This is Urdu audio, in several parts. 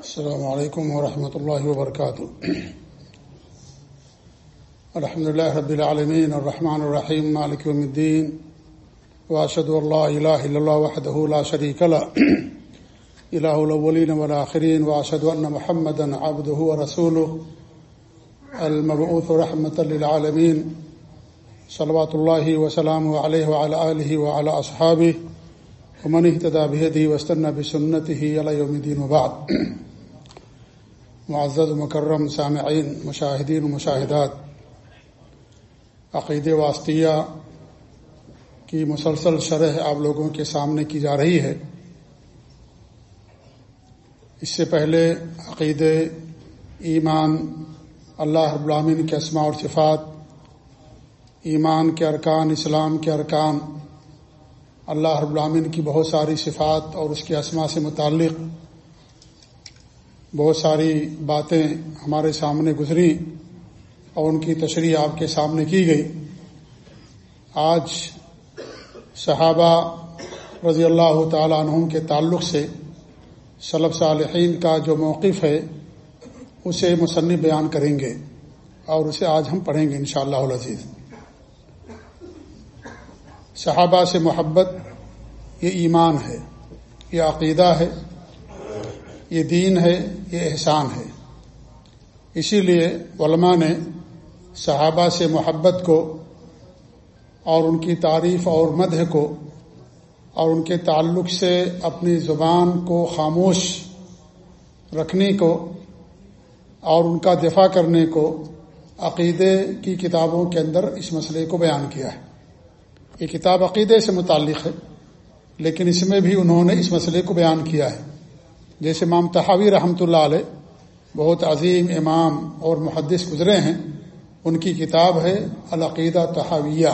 السلام علیکم ورحمۃ اللہ وبرکاتہ الحمد لله رب العالمين، الرحمن الرحيم، مالك يوم الدين واشهد ان لا اله الا الله وحده لا شريك له اله الاولين والاخرين واشهد ان محمدا عبده ورسوله المبعوث رحمه للعالمين، صلوات الله وسلامه عليه وعلى اله وعلى اصحابه ومن اهتدى بهديه واستنى بسنته الى يوم الدين وبعد. معزز مکرم سامعین، مشاہدین و مشاہدات۔ عقید واسطیہ کی مسلسل شرح آپ لوگوں کے سامنے کی جا رہی ہے۔ اس سے پہلے عقید ایمان، اللہ رب العالمین کے اسماء اور صفات، ایمان کے ارکان، اسلام کے ارکان، اللہ رب العالمین کی بہت ساری صفات اور اس کے اسماء سے متعلق بہت ساری باتیں ہمارے سامنے گزری اور ان کی تشریح آپ کے سامنے کی گئی۔ آج صحابہ رضی اللہ تعالی عنہ کے تعلق سے صلب صالحین کا جو موقف ہے، اسے مصنف بیان کریں گے اور اسے آج ہم پڑھیں گے انشاءاللہ شاء اللہ صحابہ سے محبت، یہ ایمان ہے، یہ عقیدہ ہے۔ یہ دین ہے، یہ احسان ہے۔ اسی لیے علماء نے صحابہ سے محبت کو اور ان کی تعریف اور مدح کو اور ان کے تعلق سے اپنی زبان کو خاموش رکھنے کو اور ان کا دفاع کرنے کو عقیدے کی کتابوں کے اندر اس مسئلے کو بیان کیا ہے۔ یہ کتاب عقیدے سے متعلق ہے، لیکن اس میں بھی انہوں نے اس مسئلے کو بیان کیا ہے۔ جیسے امام تحاوی رحمۃ اللہ علیہ بہت عظیم امام اور محدث گزرے ہیں، ان کی کتاب ہے العقیدہ تحاویہ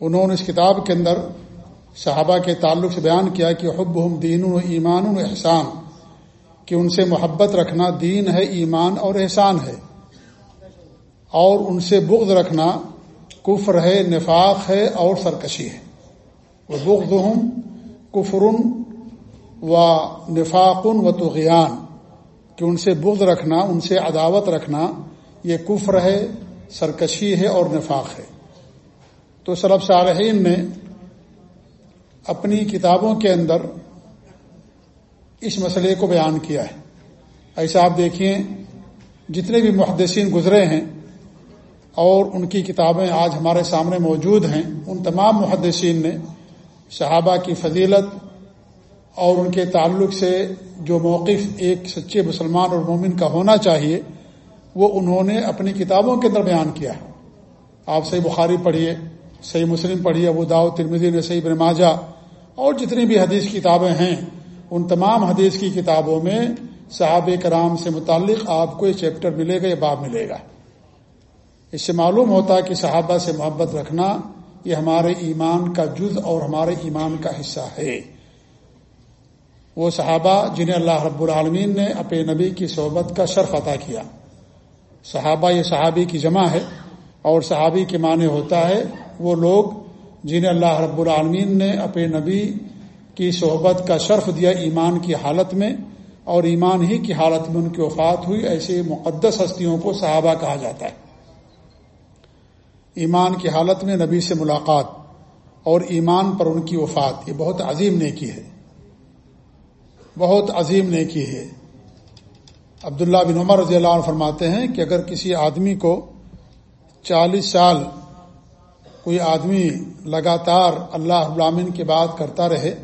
انہوں نے اس کتاب کے اندر صحابہ کے تعلق سے بیان کیا کہ حب ہم دین و ایمان و احسان، کہ ان سے محبت رکھنا دین ہے، ایمان اور احسان ہے۔ اور ان سے بغض رکھنا کفر ہے، نفاق ہے اور سرکشی ہے۔ وہ بغض ہم کفرن و نفاقن و تغیان کہ ان سے بغض رکھنا، ان سے عداوت رکھنا، یہ کفر ہے، سرکشی ہے اور نفاق ہے۔ تو سلب صالحین نے اپنی کتابوں کے اندر اس مسئلے کو بیان کیا ہے۔ ایسا آپ دیکھیے، جتنے بھی محدثین گزرے ہیں اور ان کی کتابیں آج ہمارے سامنے موجود ہیں، ان تمام محدثین نے صحابہ کی فضیلت اور ان کے تعلق سے جو موقف ایک سچے مسلمان اور مومن کا ہونا چاہیے، وہ انہوں نے اپنی کتابوں کے اندر بیان کیا ہے۔ آپ صحیح بخاری پڑھیے، صحیح مسلم پڑھیے وہ داؤ ترمدی نے صحیح برماجہ اور جتنی بھی حدیث کتابیں ہیں، ان تمام حدیث کی کتابوں میں صحاب کرام سے متعلق آپ کو یہ چیپٹر ملے گا، یہ باب ملے گا۔ اس سے معلوم ہوتا ہے کہ صحابہ سے محبت رکھنا یہ ہمارے ایمان کا جز اور ہمارے ایمان کا حصہ ہے۔ وہ صحابہ جنہیں اللہ رب العالمین نے اپنے نبی کی صحبت کا شرف عطا کیا۔ صحابہ یہ صحابی کی جمع ہے اور صحابی کے معنی ہوتا ہے وہ لوگ جنہیں اللہ رب العالمین نے اپنے نبی کی صحبت کا شرف دیا ایمان کی حالت میں اور ایمان ہی کی حالت میں ان کی وفات ہوئی، ایسے مقدس ہستیوں کو صحابہ کہا جاتا ہے۔ ایمان کی حالت میں نبی سے ملاقات اور ایمان پر ان کی وفات، یہ بہت عظیم نیکی ہے۔ بہت عظیم نیکی ہے۔ عبداللہ بن عمر رضی اللہ عنہ فرماتے ہیں کہ اگر کسی آدمی کو چالیس سال کوئی آدمی لگاتار اللہ ابلامن کی بات کرتا رہے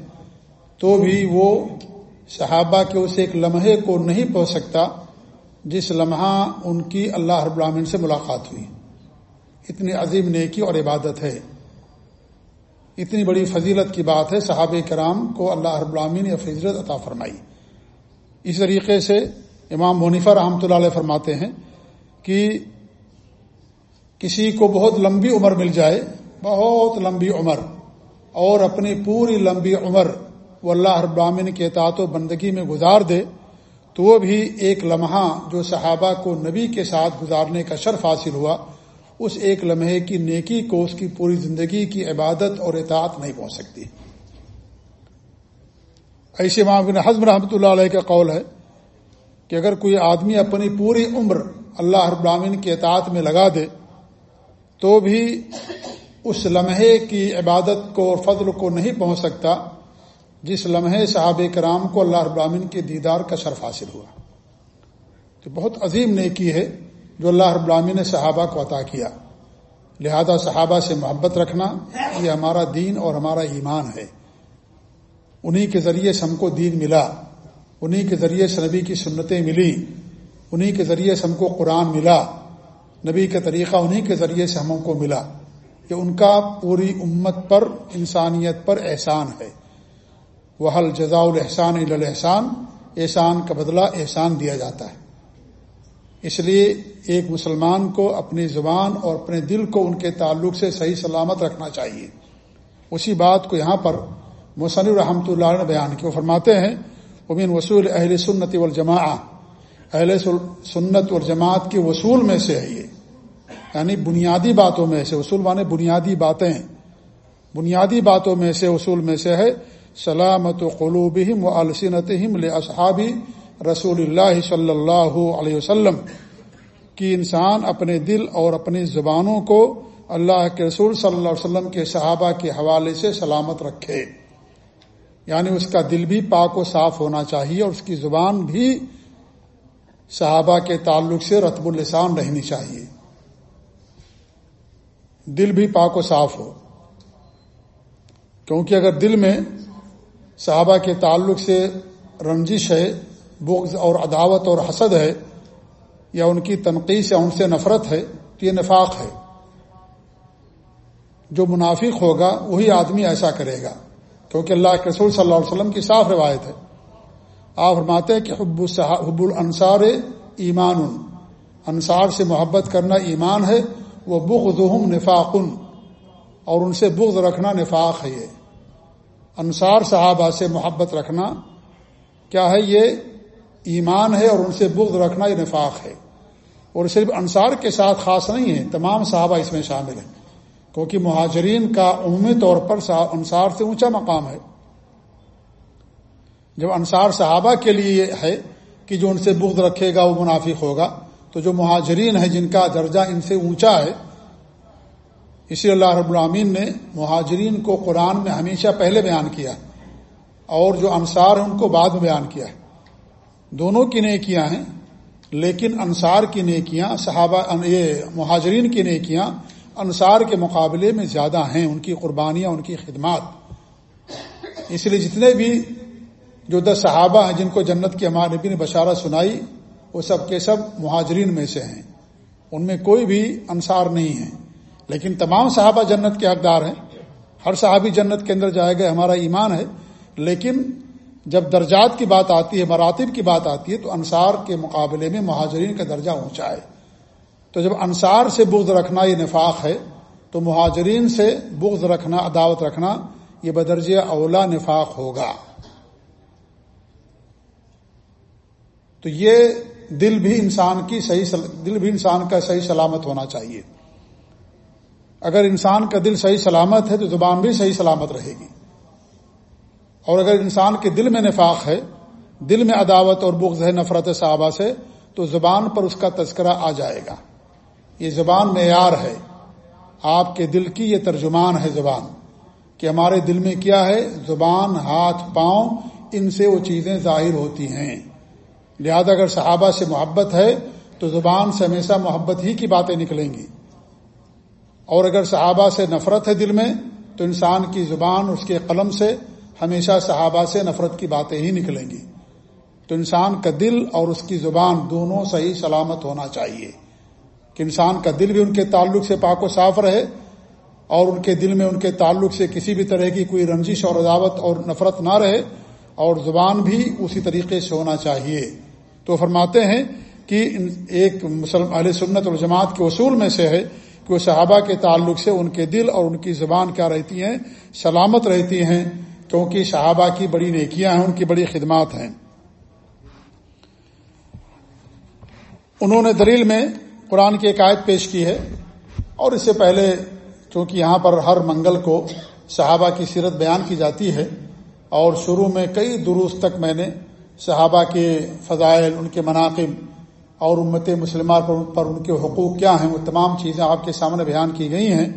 تو بھی وہ صحابہ کے اس ایک لمحے کو نہیں پہنچ سکتا جس لمحہ ان کی اللہ رب العامن سے ملاقات ہوئی۔ اتنی عظیم نیکی اور عبادت ہے۔ اتنی بڑی فضیلت کی بات ہے صحاب کرام کو اللہ رب العامین نے فضیلت عطا فرمائی۔ اس طریقے سے امام منیفا رحمۃ اللہ علیہ فرماتے ہیں کہ کسی کو بہت لمبی عمر مل جائے، بہت لمبی عمر، اور اپنی پوری لمبی عمر وہ اللہ رب العامین کے اطاعت و بندگی میں گزار دے، تو وہ بھی ایک لمحہ جو صحابہ کو نبی کے ساتھ گزارنے کا شرف حاصل ہوا۔ اس ایک لمحے کی نیکی کو اس کی پوری زندگی کی عبادت اور اطاعت نہیں پہنچ سکتی۔ ایسے بن حزم رحمۃ اللہ علیہ کا قول ہے کہ اگر کوئی آدمی اپنی پوری عمر اللہ رب العالمین کے اطاعت میں لگا دے، تو بھی اس لمحے کی عبادت کو اور فضل کو نہیں پہنچ سکتا جس لمحے صحابہ کرام کو اللہ رب العالمین کے دیدار کا شرف حاصل ہوا۔ تو بہت عظیم نیکی ہے۔ جو اللہ رب العالمین نے صحابہ کو عطا کیا۔ لہذا صحابہ سے محبت رکھنا، یہ ہمارا دین اور ہمارا ایمان ہے۔ انہی کے ذریعے سے ہم کو دین ملا۔ انہی کے ذریعے سے نبی کی سنتیں ملی۔ انہی کے ذریعے سے ہم کو قرآن ملا۔ نبی کا طریقہ انہی کے ذریعے سے ہم کو ملا۔ کہ ان کا پوری امت پر، انسانیت پر احسان ہے۔ وہ حل جزا الحسان الحسان احسان کا بدلہ احسان دیا جاتا ہے۔ اس لیے ایک مسلمان کو اپنی زبان اور اپنے دل کو ان کے تعلق سے صحیح سلامت رکھنا چاہیے۔ اسی بات کو یہاں پر مصنف رحمۃ اللہ نے بیان کیا وہ فرماتے ہیں امین وصول اہل سنت والجماع اہل سنت والجماعت کے وصول میں سے ہے یہ۔ یعنی بنیادی باتوں میں سے اصول مانے بنیادی باتیں۔ بنیادی باتوں میں سے اصول میں سے ہے، سلامت و قلوبہم و السنتہم لاصحابی رسول اللہ صلی اللہ علیہ وسلم کی انسان اپنے دل اور اپنی زبانوں کو اللہ کے رسول صلی اللہ علیہ وسلم کے صحابہ کے حوالے سے سلامت رکھے۔ یعنی اس کا دل بھی پاک و صاف ہونا چاہیے اور اس کی زبان بھی صحابہ کے تعلق سے رتب السان رہنی چاہیے۔ دل بھی پاک و صاف ہو۔ کیونکہ اگر دل میں صحابہ کے تعلق سے رنجش ہے بغض اور عداوت اور حسد ہے یا ان کی تنقید یا ان سے نفرت ہے، تو یہ نفاق ہے۔ جو منافق ہوگا، وہی آدمی ایسا کرے گا۔ کیونکہ اللہ کے رسول صلی اللہ علیہ وسلم کی صاف روایت ہے۔ آپ فرماتے ہیں کہ حب حب الانصار ایمان انصار سے محبت کرنا ایمان ہے، وہ بغضہم نفاقن۔ اور ان سے بغض رکھنا نفاق ہے یہ۔ انصار صحابہ سے محبت رکھنا کیا ہے یہ؟ ایمان ہے اور ان سے بغض رکھنا یہ نفاق ہے۔ اور صرف انصار کے ساتھ خاص نہیں ہے، تمام صحابہ اس میں شامل ہیں۔ کیونکہ مہاجرین کا عمومی طور پر انصار سے اونچا مقام ہے۔ جب انصار صحابہ کے لیے ہے کہ جو ان سے بغض رکھے گا، وہ منافق ہوگا، تو جو مہاجرین ہیں جن کا درجہ ان سے اونچا ہے، اسی اللہ رب العامین نے مہاجرین کو قرآن میں ہمیشہ پہلے بیان کیا، اور جو انصار ہیں ان کو بعد میں بیان کیا ہے۔ دونوں کی نیکیاں ہیں، لیکن انصار کی نیکیاں، صحابہ یہ مہاجرین کی نیکیاں انصار کے مقابلے میں زیادہ ہیں، ان کی قربانیاں، ان کی خدمات۔ اس لیے جتنے بھی جو دس صحابہ ہیں، جن کو جنت کی ہمارے نبی نے بشارہ سنائی، وہ سب کے سب مہاجرین میں سے ہیں۔ ان میں کوئی بھی انصار نہیں ہے۔ لیکن تمام صحابہ جنت کے حقدار ہیں۔ ہر صحابی جنت کے اندر جائے گا، ہمارا ایمان ہے۔ لیکن جب درجات کی بات آتی ہے، مراتب کی بات آتی ہے، تو انصار کے مقابلے میں مہاجرین کا درجہ اونچا ہے۔ تو جب انصار سے بغض رکھنا یہ نفاق ہے، تو مہاجرین سے بغض رکھنا، عداوت رکھنا، یہ بدرج اولا نفاق ہوگا۔ تو یہ دل بھی انسان کی صحیح دل بھی انسان کا صحیح سلامت ہونا چاہیے۔ اگر انسان کا دل صحیح سلامت ہے، تو زبان بھی صحیح سلامت رہے گی۔ اور اگر انسان کے دل میں نفاق ہے، دل میں عداوت اور بغض ہے نفرت صحابہ سے، تو زبان پر اس کا تذکرہ آ جائے گا۔ یہ زبان معیار ہے۔ آپ کے دل کی یہ ترجمان ہے زبان کہ ہمارے دل میں کیا ہے؟ زبان، ہاتھ، پاؤں، ان سے وہ چیزیں ظاہر ہوتی ہیں۔ لہذا اگر صحابہ سے محبت ہے، تو زبان سے ہمیشہ محبت ہی کی باتیں نکلیں گی۔ اور اگر صحابہ سے نفرت ہے دل میں، تو انسان کی زبان اس کے قلم سے ہمیشہ صحابہ سے نفرت کی باتیں ہی نکلیں گی۔ تو انسان کا دل اور اس کی زبان دونوں صحیح سلامت ہونا چاہیے۔ کہ انسان کا دل بھی ان کے تعلق سے پاک و صاف رہے اور ان کے دل میں ان کے تعلق سے کسی بھی طرح کی کوئی رنجش اور عداوت اور نفرت نہ رہے اور زبان بھی اسی طریقے سے ہونا چاہیے۔ تو فرماتے ہیں کہ ایک مسلم علیہ سنت اور جماعت کے اصول میں سے ہے کہ وہ صحابہ کے تعلق سے ان کے دل اور ان کی زبان کیا رہتی ہیں؟ سلامت رہتی ہیں۔ کیونکہ صحابہ کی بڑی نیکیاں ہیں، ان کی بڑی خدمات ہیں۔ انہوں نے دلیل میں قرآن کی ایک آیت پیش کی ہے۔ اور اس سے پہلے چونکہ یہاں پر ہر منگل کو صحابہ کی سیرت بیان کی جاتی ہے، اور شروع میں کئی دروس تک میں نے صحابہ کے فضائل، ان کے مناقب اور امت مسلمہ پر ان کے حقوق کیا ہیں، وہ تمام چیزیں آپ کے سامنے بیان کی گئی ہیں۔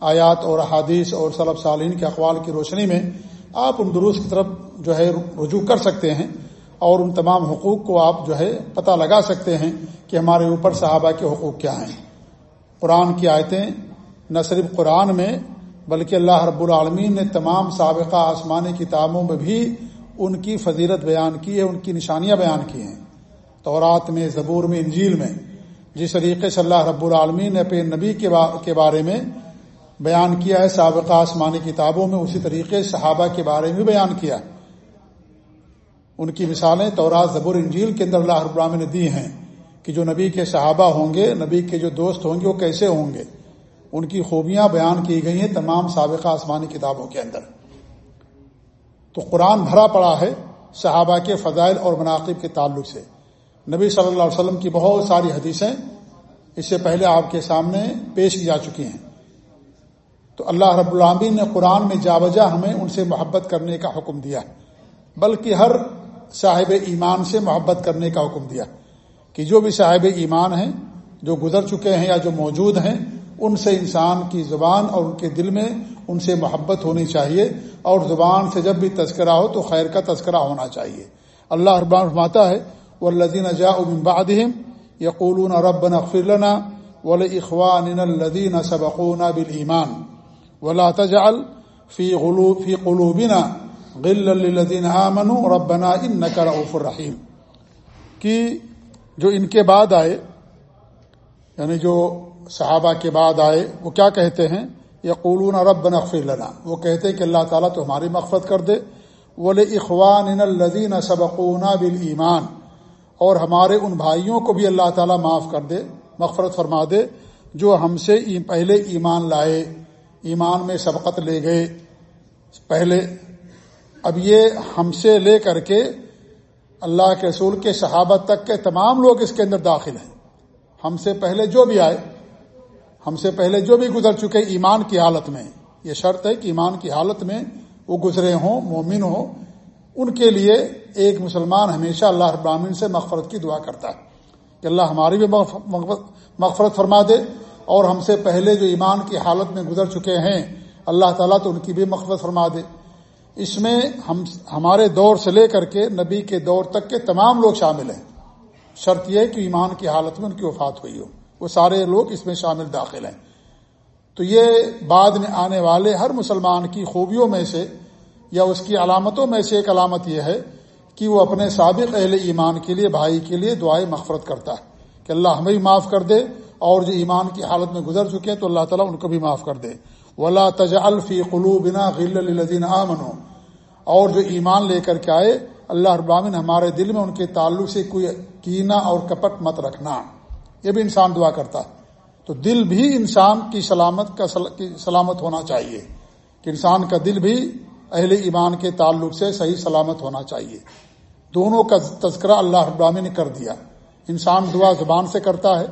آیات اور احادیث اور صلب سالین کے اقوال کی روشنی میں آپ ان دروس کی طرف جو ہے رجوع کر سکتے ہیں اور ان تمام حقوق کو آپ جو ہے پتہ لگا سکتے ہیں کہ ہمارے اوپر صحابہ کے حقوق کیا ہیں۔ قرآن کی آیتیں نہ صرف قرآن میں بلکہ اللہ رب العالمین نے تمام سابقہ آسمانی کتابوں میں بھی ان کی فضیلت بیان کی ہے، ان کی نشانیاں بیان کی ہیں۔ تورات میں، زبور میں، انجیل میں، جس طریقے سے اللہ رب العالمین نے اپنے نبی کے بارے میں بیان کیا ہے، سابقہ آسمانی کتابوں میں اسی طریقے صحابہ کے بارے میں بیان کیا۔ ان کی مثالیں تورات زبور انجیل کے اندر اللہ رب نے دی ہیں کہ جو نبی کے صحابہ ہوں گے، نبی کے جو دوست ہوں گے، وہ کیسے ہوں گے؟ ان کی خوبیاں بیان کی گئی ہیں تمام سابقہ آسمانی کتابوں کے اندر۔ تو قرآن بھرا پڑا ہے صحابہ کے فضائل اور مناقب کے تعلق سے۔ نبی صلی اللہ علیہ وسلم کی بہت ساری حدیثیں اس سے پہلے آپ کے سامنے پیش کی جا چکی ہیں۔ تو اللہ رب العامین نے قرآن میں جا بجا ہمیں ان سے محبت کرنے کا حکم دیا بلکہ ہر صاحب ایمان سے محبت کرنے کا حکم دیا کہ جو بھی صاحب ایمان ہیں، جو گزر چکے ہیں یا جو موجود ہیں، ان سے انسان کی زبان اور ان کے دل میں ان سے محبت ہونی چاہیے اور زبان سے جب بھی تذکرہ ہو تو خیر کا تذکرہ ہونا چاہیے۔ اللہ ربان فرماتا ہے وہ لدین اجا امبادم یقول رب نفرلنا ول اخوان الدین سبقون بل ایمان ولا تجعل فی غلو فی قلوبنا غل للذین آمنوا. ربنا انک رؤوف الرحیم کہ جو ان کے بعد آئے یعنی جو صحابہ کے بعد آئے، وہ کیا کہتے ہیں؟ یقولون رب نغفر لنا. وہ کہتے ہیں کہ اللہ تعالیٰ تو ہماری مغفرت کر دے. ول اخوان الدین سبقونا بالایمان اور ہمارے ان بھائیوں کو بھی اللہ تعالیٰ معاف کر دے، مغفرت فرما دے، جو ہم سے پہلے ایمان لائے۔ ایمان میں سبقت لے گئے۔ پہلے، اب یہ ہم سے لے کر کے اللہ کے رسول کے صحابت تک کے تمام لوگ اس کے اندر داخل ہیں۔ ہم سے پہلے جو بھی آئے، ہم سے پہلے جو بھی گزر چکے ایمان کی حالت میں، یہ شرط ہے کہ ایمان کی حالت میں وہ گزرے ہوں، مومن ہوں۔ ان کے لیے ایک مسلمان ہمیشہ اللہ ابراہین سے مغفرت کی دعا کرتا ہے۔ کہ اللہ ہماری بھی مغفرت فرما دے۔ اور ہم سے پہلے جو ایمان کی حالت میں گزر چکے ہیں، اللہ تعالیٰ تو ان کی بھی مغفرت فرما دے۔ اس میں ہم ہمارے دور سے لے کر کے نبی کے دور تک کے تمام لوگ شامل ہیں۔ شرط یہ کہ ایمان کی حالت میں ان کی وفات ہوئی ہو۔ وہ سارے لوگ اس میں شامل داخل ہیں۔ تو یہ بعد میں آنے والے ہر مسلمان کی خوبیوں میں سے یا اس کی علامتوں میں سے ایک علامت یہ ہے کہ وہ اپنے سابق اہل ایمان کے لیے، بھائی کے لیے دعائیں مغفرت کرتا ہے۔ کہ اللہ ہمیں معاف کر دے اور جو ایمان کی حالت میں گزر چکے ہیں تو اللہ تعالیٰ ان کو بھی معاف کر دے۔ ولا تج الفی قلو بنا غل الدین آمن اور جو ایمان لے کر کے آئے، اللہ ابامن ہمارے دل میں ان کے تعلق سے کوئی کینا اور کپٹ مت رکھنا۔ یہ بھی انسان دعا کرتا۔ ہے تو دل بھی انسان کی سلامت کا سلامت ہونا چاہیے۔ کہ انسان کا دل بھی اہل ایمان کے تعلق سے صحیح سلامت ہونا چاہیے۔ دونوں کا تذکرہ اللہ ابرامی نے کر دیا۔ انسان دعا زبان سے کرتا ہے۔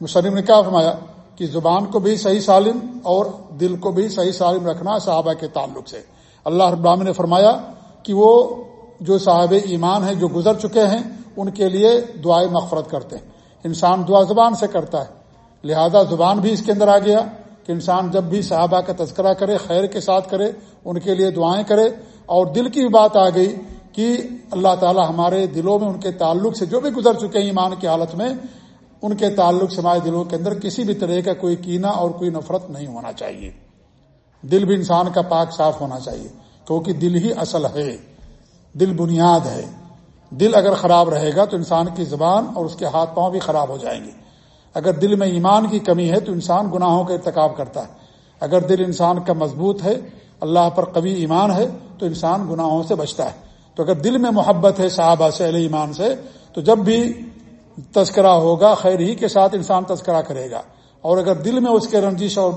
مصنف نے کیا فرمایا کہ زبان کو بھی صحیح سالم اور دل کو بھی صحیح سالم رکھنا صحابہ کے تعلق سے۔ اللہ ابرامی نے فرمایا کہ وہ جو صاحب ایمان ہیں جو گزر چکے ہیں، ان کے لیے دعائیں مغفرت کرتے ہیں۔ انسان دعا زبان سے کرتا ہے، لہذا زبان بھی اس کے اندر آ گیا کہ انسان جب بھی صحابہ کا تذکرہ کرے، خیر کے ساتھ کرے، ان کے لیے دعائیں کرے۔ اور دل کی بھی بات آ گئی کہ اللہ تعالی ہمارے دلوں میں ان کے تعلق سے جو بھی گزر چکے ہیں ایمان کی حالت میں ان کے تعلق سے ہمارے دلوں کے اندر کسی بھی طرح کا کوئی کینہ اور کوئی نفرت نہیں ہونا چاہیے۔ دل بھی انسان کا پاک صاف ہونا چاہیے، کیونکہ دل ہی اصل ہے، دل بنیاد ہے۔ دل اگر خراب رہے گا تو انسان کی زبان اور اس کے ہاتھ پاؤں بھی خراب ہو جائیں گے۔ اگر دل میں ایمان کی کمی ہے تو انسان گناہوں کا ارتکاب کرتا ہے۔ اگر دل انسان کا مضبوط ہے، اللہ پر قوی ایمان ہے، تو انسان گناہوں سے بچتا ہے۔ تو اگر دل میں محبت ہے، صحابہ سے، علیہ ایمان سے، تو جب بھی تذکرہ ہوگا، خیر ہی کے ساتھ انسان تذکرہ کرے گا۔ اور اگر دل میں اس کے رنجش اور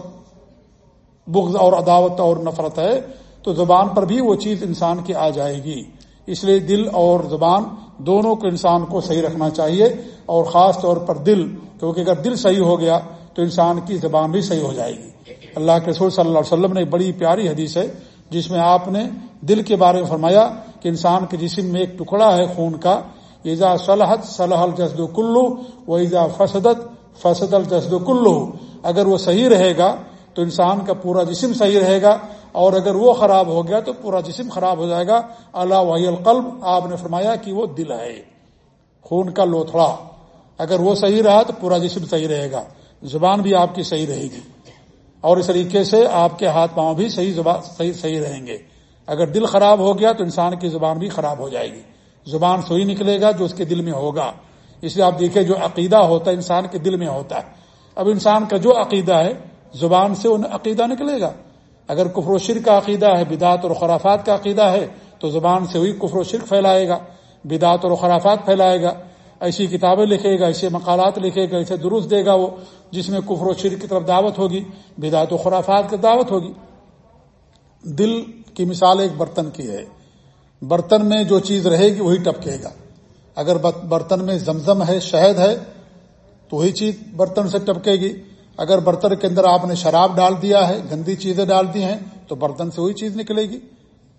بغض اور عداوت اور نفرت ہے، تو زبان پر بھی وہ چیز انسان کی آ جائے گی۔ اس لیے دل اور زبان دونوں کو انسان کو صحیح رکھنا چاہیے۔ اور خاص طور پر دل، کیونکہ اگر دل صحیح ہو گیا، تو انسان کی زبان بھی صحیح ہو جائے گی۔ اللہ کے رسول صلی اللہ علیہ وسلم نے بڑی پیاری حدیث ہے، جس میں آپ نے دل کے بارے میں فرمایا کہ انسان کے جسم میں ایک ٹکڑا ہے خون کا۔ ایزا صلاحت صلاح الجسد کلو و ایزا فسدت، فسد الجسد کلو۔ اگر وہ صحیح رہے گا تو انسان کا پورا جسم صحیح رہے گا، اور اگر وہ خراب ہو گیا تو پورا جسم خراب ہو جائے گا۔ اللہ وحی القلب، آپ نے فرمایا کہ وہ دل ہے، خون کا لوتھڑا۔ اگر وہ صحیح رہا تو پورا جسم صحیح رہے گا، زبان بھی آپ کی صحیح رہے گی۔ اور اس طریقے سے آپ کے ہاتھ پاؤں بھی صحیح زبان صحیح صحیح رہیں گے۔ اگر دل خراب ہو گیا تو انسان کی زبان بھی خراب ہو جائے گی۔ زبان سوئی نکلے گا جو اس کے دل میں ہوگا۔ اس لیے آپ دیکھیں جو عقیدہ ہوتا ہے انسان کے دل میں ہوتا ہے۔ اب انسان کا جو عقیدہ ہے، زبان سے ان عقیدہ نکلے گا۔ اگر کفر و شرک کا عقیدہ ہے، بدعت اور خرافات کا عقیدہ ہے، تو زبان سے ہوئی کفر و شرک پھیلائے گا۔ بدعت اور خرافات پھیلائے گا۔ ایسی کتابیں لکھے گا، ایسے مقالات لکھے گا، ایسے درست دے گا وہ، جس میں کفر و شرک کی طرف دعوت ہوگی، بدعت و خرافات کی دعوت ہوگی۔ دل کی مثال ایک برتن کی ہے۔ برتن میں جو چیز رہے گی وہی ٹپکے گا۔ اگر برتن میں زمزم ہے، شہد ہے، تو وہی چیز برتن سے ٹپکے گی۔ اگر برتن کے اندر آپ نے شراب ڈال دیا ہے، گندی چیزیں ڈال دی ہیں، تو برتن سے وہی چیز نکلے گی۔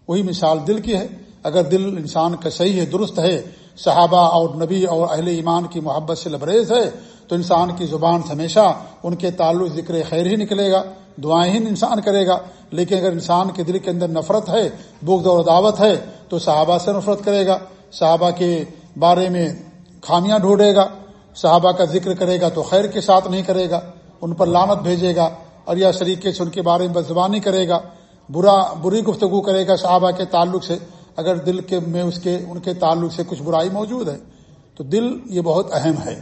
وہی مثال دل کی ہے۔ اگر دل انسان کا صحیح ہے، درست ہے، صحابہ اور نبی اور اہل ایمان کی محبت سے لبریز ہے، تو انسان کی زبان سے ہمیشہ ان کے تعلق ذکر خیر ہی نکلے گا۔ دعائیں ہی انسان کرے گا۔ لیکن اگر انسان کے دل کے اندر نفرت ہے، بغض اور دعوت ہے تو صحابہ سے نفرت کرے گا، صحابہ کے بارے میں خامیاں ڈھونڈے گا، صحابہ کا ذکر کرے گا تو خیر کے ساتھ نہیں کرے گا، ان پر لامت بھیجے گا اور یا شریقے سے ان کے بارے میں بدزبانی کرے گا۔ برا، بری گفتگو کرے گا صحابہ کے تعلق سے۔ اگر دل کے میں اس کے، ان کے تعلق سے کچھ برائی موجود ہے تو دل یہ بہت اہم ہے۔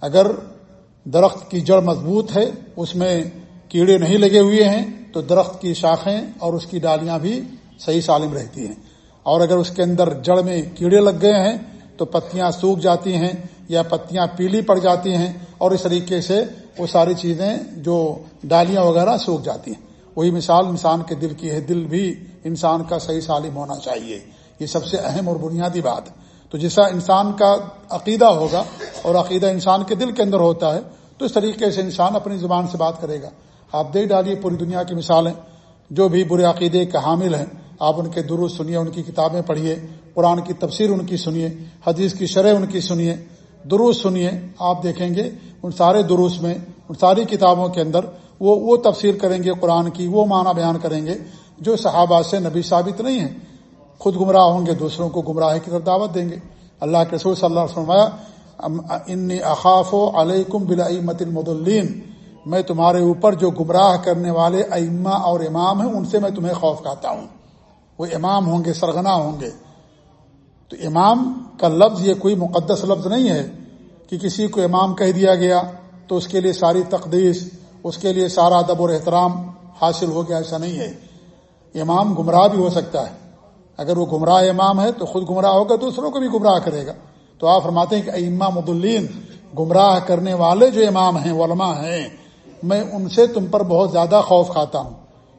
اگر درخت کی جڑ مضبوط ہے، اس میں کیڑے نہیں لگے ہوئے ہیں، تو درخت کی شاخیں اور اس کی ڈالیاں بھی صحیح سالم رہتی ہیں۔ اور اگر اس کے اندر جڑ میں کیڑے لگ گئے ہیں تو پتیاں سوکھ جاتی ہیں یا پتیاں پیلی پڑ جاتی ہیں اور اس طریقے سے وہ ساری چیزیں جو ڈالیاں وغیرہ سوکھ جاتی ہیں۔ وہی مثال انسان کے دل کی ہے۔ دل بھی انسان کا صحیح سالم ہونا چاہیے۔ یہ سب سے اہم اور بنیادی بات۔ تو جیسا انسان کا عقیدہ ہوگا اور عقیدہ انسان کے دل کے اندر ہوتا ہے، تو اس طریقے سے انسان اپنی زبان سے بات کرے گا۔ آپ دیکھ ڈالیے پوری دنیا کی مثالیں۔ جو بھی برے عقیدے کے حامل ہیں آپ ان کے درست سنیے، ان کی کتابیں پڑھیے، قرآن کی تفسیر ان کی سنیے، حدیث کی شرح ان کی سنیے دروس سنیے، آپ دیکھیں گے ان سارے دروس میں، ان ساری کتابوں کے اندر وہ وہ تفسیر کریں گے قرآن کی، وہ معنی بیان کریں گے جو صحابہ سے نبی ثابت نہیں ہیں۔ خود گمراہ ہوں گے، دوسروں کو گمراہ کی طرف دعوت دیں گے۔ اللہ کے رسول صلی اللہ علیہ فرمایا ان اخاف و علیکم بلامت المدلین میں تمہارے اوپر جو گمراہ کرنے والے ائمہ اور امام ہیں، ان سے میں تمہیں خوف کہتا ہوں۔ وہ امام ہوں گے سرگنا ہوں گے۔ تو امام کا لفظ یہ کوئی مقدس لفظ نہیں ہے کہ کسی کو امام کہہ دیا گیا تو اس کے لیے ساری تقدیس، اس کے لیے سارا ادب اور احترام حاصل ہو گیا، ایسا نہیں ہے۔ امام گمراہ بھی ہو سکتا ہے۔ اگر وہ گمراہ امام ہے تو خود گمراہ ہوگا، دوسروں کو بھی گمراہ کرے گا۔ تو آپ فرماتے ہیں کہ اما مدلین گمراہ کرنے والے جو امام ہیں، علماء ہیں، میں ان سے تم پر بہت زیادہ خوف کھاتا ہوں۔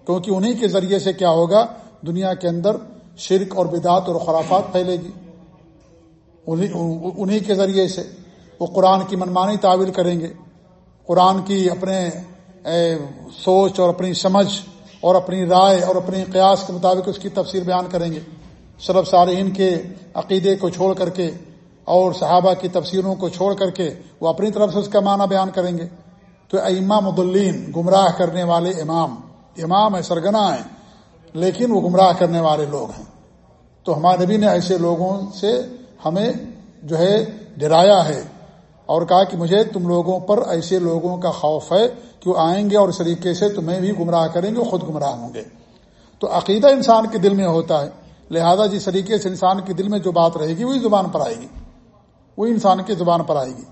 کیونکہ انہی کے ذریعے سے کیا ہوگا؟ دنیا کے اندر شرک اور بدعت اور خرافات پھیلے گی۔ انہی کے ذریعے سے وہ قرآن کی منمانی تعویل کریں گے۔ قرآن کی اپنے سوچ اور اپنی سمجھ اور اپنی رائے اور اپنی قیاس کے مطابق اس کی تفسیر بیان کریں گے۔ سرب صارحین کے عقیدے کو چھوڑ کر کے اور صحابہ کی تفسیروں کو چھوڑ کر کے وہ اپنی طرف سے اس کا معنی بیان کریں گے۔ تو ایما مدلین گمراہ کرنے والے امام امام ہے سرگنا ہیں۔ لیکن وہ گمراہ کرنے والے لوگ ہیں۔ تو ہمارے نبی نے ایسے لوگوں سے ہمیں جو ہے ڈرایا ہے اور کہا کہ مجھے تم لوگوں پر ایسے لوگوں کا خوف ہے کہ وہ آئیں گے اور اس طریقے سے تمہیں بھی گمراہ کریں گے خود گمراہ ہوں گے۔ تو عقیدہ انسان کے دل میں ہوتا ہے۔ لہذا جس طریقے سے انسان کے دل میں جو بات رہے گی، وہی زبان پر آئے گی۔ وہی انسان کی زبان پر آئے گی۔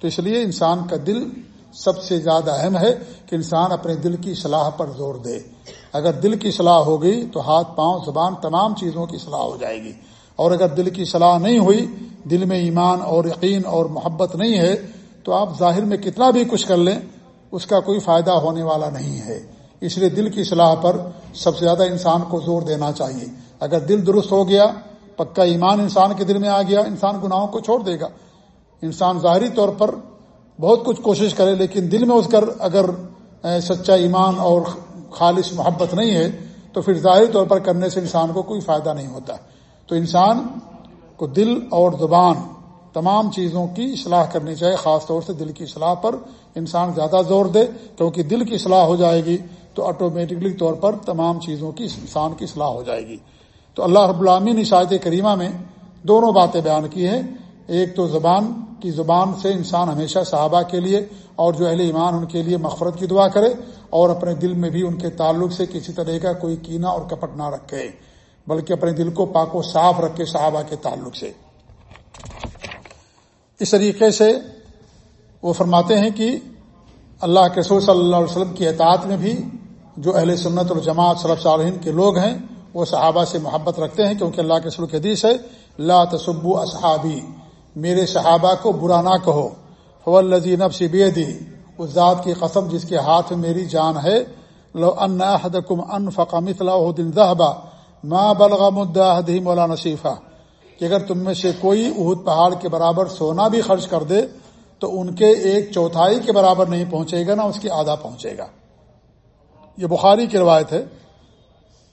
تو اس لیے انسان کا دل سب سے زیادہ اہم ہے کہ انسان اپنے دل کی صلاح پر زور دے۔ اگر دل کی صلاح ہو گئی تو ہاتھ پاؤں زبان تمام چیزوں کی صلاح ہو جائے گی۔ اور اگر دل کی صلاح نہیں ہوئی، دل میں ایمان اور یقین اور محبت نہیں ہے، تو آپ ظاہر میں کتنا بھی کچھ کر لیں، اس کا کوئی فائدہ ہونے والا نہیں ہے۔ اس لیے دل کی صلاح پر سب سے زیادہ انسان کو زور دینا چاہیے۔ اگر دل درست ہو گیا، پکا ایمان انسان کے دل میں آ گیا، انسان گناہوں کو چھوڑ دے گا۔ انسان ظاہری طور پر بہت کچھ کوشش کرے، لیکن دل میں اس کا اگر سچا ایمان اور خالص محبت نہیں ہے، تو پھر ظاہری طور پر کرنے سے انسان کو کوئی فائدہ نہیں ہوتا۔ تو انسان کو دل اور زبان تمام چیزوں کی اصلاح کرنی چاہیے، خاص طور سے دل کی اصلاح پر انسان زیادہ زور دے۔ کیونکہ دل کی اصلاح ہو جائے گی، تو آٹومیٹکلی طور پر تمام چیزوں کی انسان کی اصلاح ہو جائے گی۔ تو اللہ رب العامین شاہد کریمہ میں دونوں باتیں بیان کی ہیں۔ ایک تو زبان کی زبان سے انسان ہمیشہ صحابہ کے لیے اور جو اہل ایمان ان کے لیے مغفرت کی دعا کرے اور اپنے دل میں بھی ان کے تعلق سے کسی طرح کا کوئی کینہ اور کپٹ نہ رکھے، بلکہ اپنے دل کو پاک و صاف رکھے صحابہ کے تعلق سے۔ اس طریقے سے وہ فرماتے ہیں کہ اللہ کے رسول صلی اللہ علیہ وسلم کی اطاعت میں بھی جو اہل سنت الجماعت صلی صالحین کے لوگ ہیں، وہ صحابہ سے محبت رکھتے ہیں، کیونکہ اللہ کے رسول کے حدیث ہے، لا تصبو اصحابی۔ میرے صحابہ کو برا نہ کہو۔ فول لذین سی بے دی اس ذات کی قسم جس کے ہاتھ میں میری جان ہے۔ لو ان کم ان فقام دن ذہبا ماں بلغ مداحدی مولا نصیفہ کہ اگر تم میں سے کوئی اہد پہاڑ کے برابر سونا بھی خرچ کر دے، تو ان کے ایک چوتھائی کے برابر نہیں پہنچے گا، نہ اس کی آدھا پہنچے گا۔ یہ بخاری کی روایت ہے۔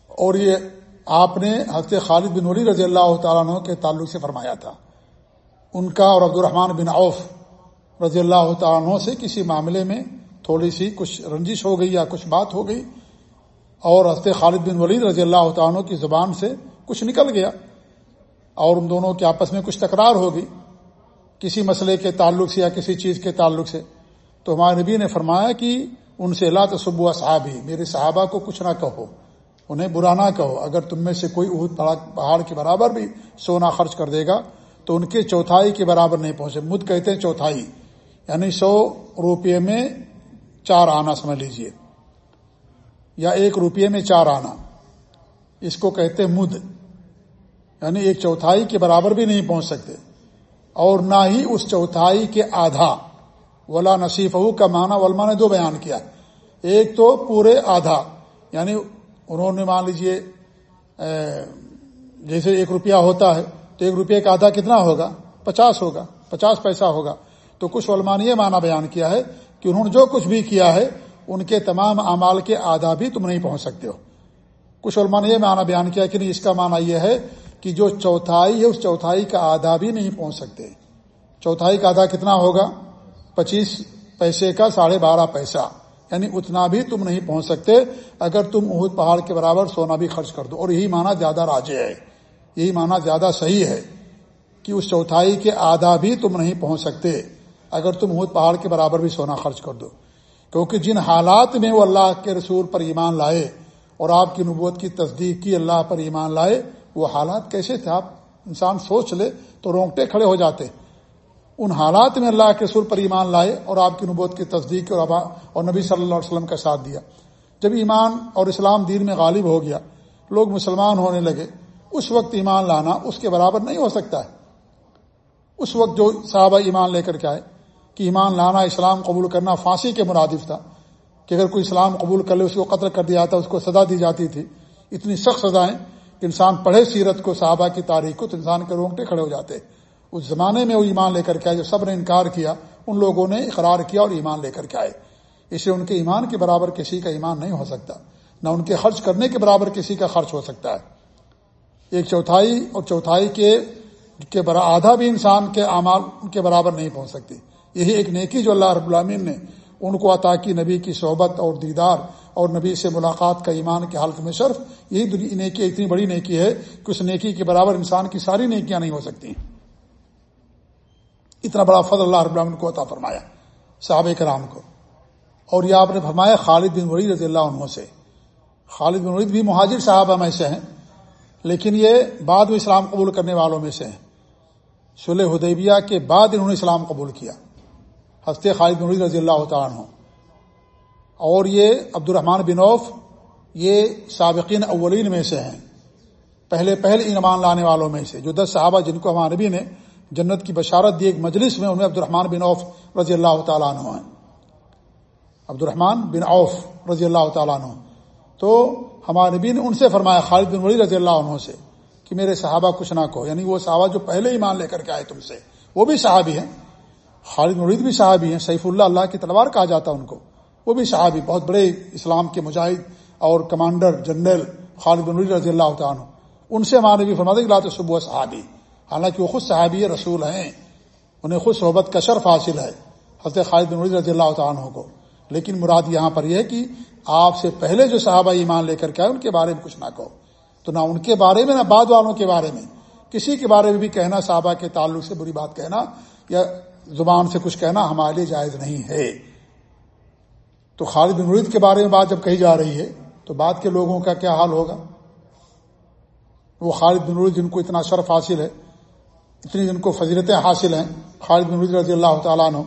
اور یہ آپ نے حضرت خالد بن ولی رضی اللہ تعالیٰ عنہ کے تعلق سے فرمایا تھا۔ ان کا اور عبد الرحمن بن عوف رضی اللہ تعالیٰ عنہ سے کسی معاملے میں تھوڑی سی کچھ رنجش ہو گئی یا کچھ بات ہو گئی اور حضرت خالد بن ولید رضی اللہ تعالیٰ عنہ کی زبان سے کچھ نکل گیا اور ان دونوں کے آپس میں کچھ تکرار ہوگی کسی مسئلے کے تعلق سے یا کسی چیز کے تعلق سے۔ تو ہمارے نبی نے فرمایا کہ ان سے اللہ تصب صحابی، میرے صحابہ کو کچھ نہ کہو، انہیں برا نہ کہو، اگر تم میں سے کوئی اہد پہاڑ کے برابر بھی سونا خرچ کر دے گا تو ان کے چوتھائی کے برابر نہیں پہنچے۔ مد کہتے ہیں چوتھائی۔ یعنی سو روپے میں چار آنا سمجھ لیجیے۔ یا ایک روپے میں چار آنا۔ اس کو کہتے مد۔ یعنی ایک چوتھائی کے برابر بھی نہیں پہنچ سکتے۔ اور نہ ہی اس چوتھائی کے آدھا۔ ولا نصیف کا معنی ولما نے دو بیان کیا۔ ایک تو پورے آدھا۔ یعنی انہوں نے مان لیجیے جیسے ایک روپیہ ہوتا ہے۔ تو ایک روپے کا آدھا کتنا ہوگا؟ پچاس ہوگا، پچاس پیسہ ہوگا۔ تو کچھ علماء نے یہ معنی بیان کیا ہے کہ انہوں نے جو کچھ بھی کیا ہے، ان کے تمام اعمال کے آدھا بھی تم نہیں پہنچ سکتے ہو۔ کچھ علماء نے یہ معنی بیان کیا کہ نہیں، اس کا معنی یہ ہے کہ جو چوتھائی ہے، اس چوتھائی کا آدھا بھی نہیں پہنچ سکتے۔ چوتھائی کا آدھا کتنا ہوگا؟ پچیس پیسے کا ساڑھے بارہ پیسہ۔ یعنی اتنا بھی تم نہیں پہنچ سکتے۔ اگر تم اہد پہاڑ کے برابر سونا بھی خرچ کر دو، اور یہی معنی زیادہ راجے ہے۔ یہی معنی زیادہ صحیح ہے کہ اس چوتھائی کے آدھا بھی تم نہیں پہنچ سکتے، اگر تم اہد پہاڑ کے برابر بھی سونا خرچ کر دو۔ کیونکہ جن حالات میں وہ اللہ کے رسول پر ایمان لائے اور آپ کی نبوت کی تصدیق کی اللہ پر ایمان لائے، وہ حالات کیسے تھے؟ آپ انسان سوچ لے تو رونگٹے کھڑے ہو جاتے۔ ان حالات میں اللہ کے سر پر ایمان لائے اور آپ کی نبوت کی تصدیق اور اور نبی صلی اللہ علیہ وسلم کا ساتھ دیا۔ جب ایمان اور اسلام دین میں غالب ہو گیا، لوگ مسلمان ہونے لگے۔ اس وقت ایمان لانا اس کے برابر نہیں ہو سکتا ہے۔ اس وقت جو صحابہ ایمان لے کر کے آئے کہ ایمان لانا اسلام قبول کرنا پھانسی کے مرادف تھا کہ اگر کوئی اسلام قبول کر لے، اس کو قتل کر دیا جاتا، اس کو سزا دی جاتی تھی۔ اتنی سخت سزائیں کہ انسان پڑھے سیرت کو، صحابہ کی تاریخ کو، تو انسان کے رونگٹے کھڑے ہو جاتے۔ اس زمانے میں وہ ایمان لے کر کے آئے، جو سب نے انکار کیا، ان لوگوں نے اقرار کیا اور ایمان لے کر کے آئے۔ اس لیے ان کے ایمان کے برابر کسی کا ایمان نہیں ہو سکتا، نہ ان کے خرچ کرنے کے برابر کسی کا خرچ ہو سکتا ہے۔ ایک چوتھائی اور چوتھائی کے برا آدھا بھی انسان کے اعمال کے برابر نہیں پہنچ سکتی یہی ایک نیکی جو اللہ رب العامین نے ان کو عطا کی، نبی کی صحبت اور دیدار اور نبی سے ملاقات کا ایمان کے حلق میں شرف یہی نیکی، اتنی بڑی نیکی ہے کہ اس نیکی کے برابر انسان کی ساری نیکیاں نہیں ہو سکتی۔ اتنا بڑا فضل اللہ رب العالمین کو عطا فرمایا صحابہ کرام کو۔ اور یہ آپ نے فرمایا خالد بن ورید رضی اللہ عنہ سے۔ خالد بن ورید بھی مہاجر صاحبہ میں سے ہیں۔ لیکن یہ بعد میں اسلام قبول کرنے والوں میں سے ہیں۔ سلح حدیبیہ کے بعد انہوں نے اسلام قبول کیا۔ ہستے خالد بن ورید رضی اللہ تعالیٰ عنہ۔ اور یہ عبد الرحمن بن عوف، یہ سابقین اولین میں سے ہیں۔ پہلے پہلے ایمان لانے والوں میں سے، جو دس صحابہ جن کو ہمارے نبی نے جنت کی بشارت دی، ایک مجلس میں انہیں عبد الرحمن بن عوف رضی اللہ تعالیٰ عنہ ہیں۔ عبد الرحمن بن عوف رضی اللہ تعالیٰ عنہ۔ تو ہمارے نبی نے ان سے فرمایا، خالد بن ولی رضی اللہ عنہ سے کہ میرے صحابہ کچھ نہ کہو۔ یعنی وہ صحابہ جو پہلے ایمان لے کر کے آئے تم سے، وہ بھی صحابی ہیں۔ خالد مرید بھی صحابی ہیں۔ سیف اللہ اللہ کی تلوار کہا جاتا ان کو۔ وہ بھی صحابی، بہت بڑے اسلام کے مجاہد اور کمانڈر، جنرل خالد بن رضی اللہ عنہ۔ ان سے ہمارے بھی فرماتے کہ صبح صحابی۔ حالانکہ وہ خود صحابی رسول ہیں۔ انہیں خود صحبت کا شرف حاصل ہے حضرت خالد بن رضی اللہ عنہ کو۔ لیکن مراد یہاں پر یہ ہے کہ آپ سے پہلے جو صحابہ ایمان لے کر کے آئے، ان کے بارے میں کچھ نہ کہو۔ تو نہ ان کے بارے میں، نہ بعد والوں کے بارے میں۔ کسی کے بارے میں بھی کہنا، صحابہ کے تعلق سے بری بات کہنا یا زبان سے کچھ کہنا ہمارے لیے جائز نہیں ہے۔ تو خالد بن مرید کے بارے میں بات جب کہی جا رہی ہے، تو بعد کے لوگوں کا کیا حال ہوگا؟ وہ خالد بن مرید جن کو اتنا شرف حاصل ہے، اتنی جن کو فضیلتیں حاصل ہیں، خالد بن مرید رضی اللہ تعالیٰ عنہ،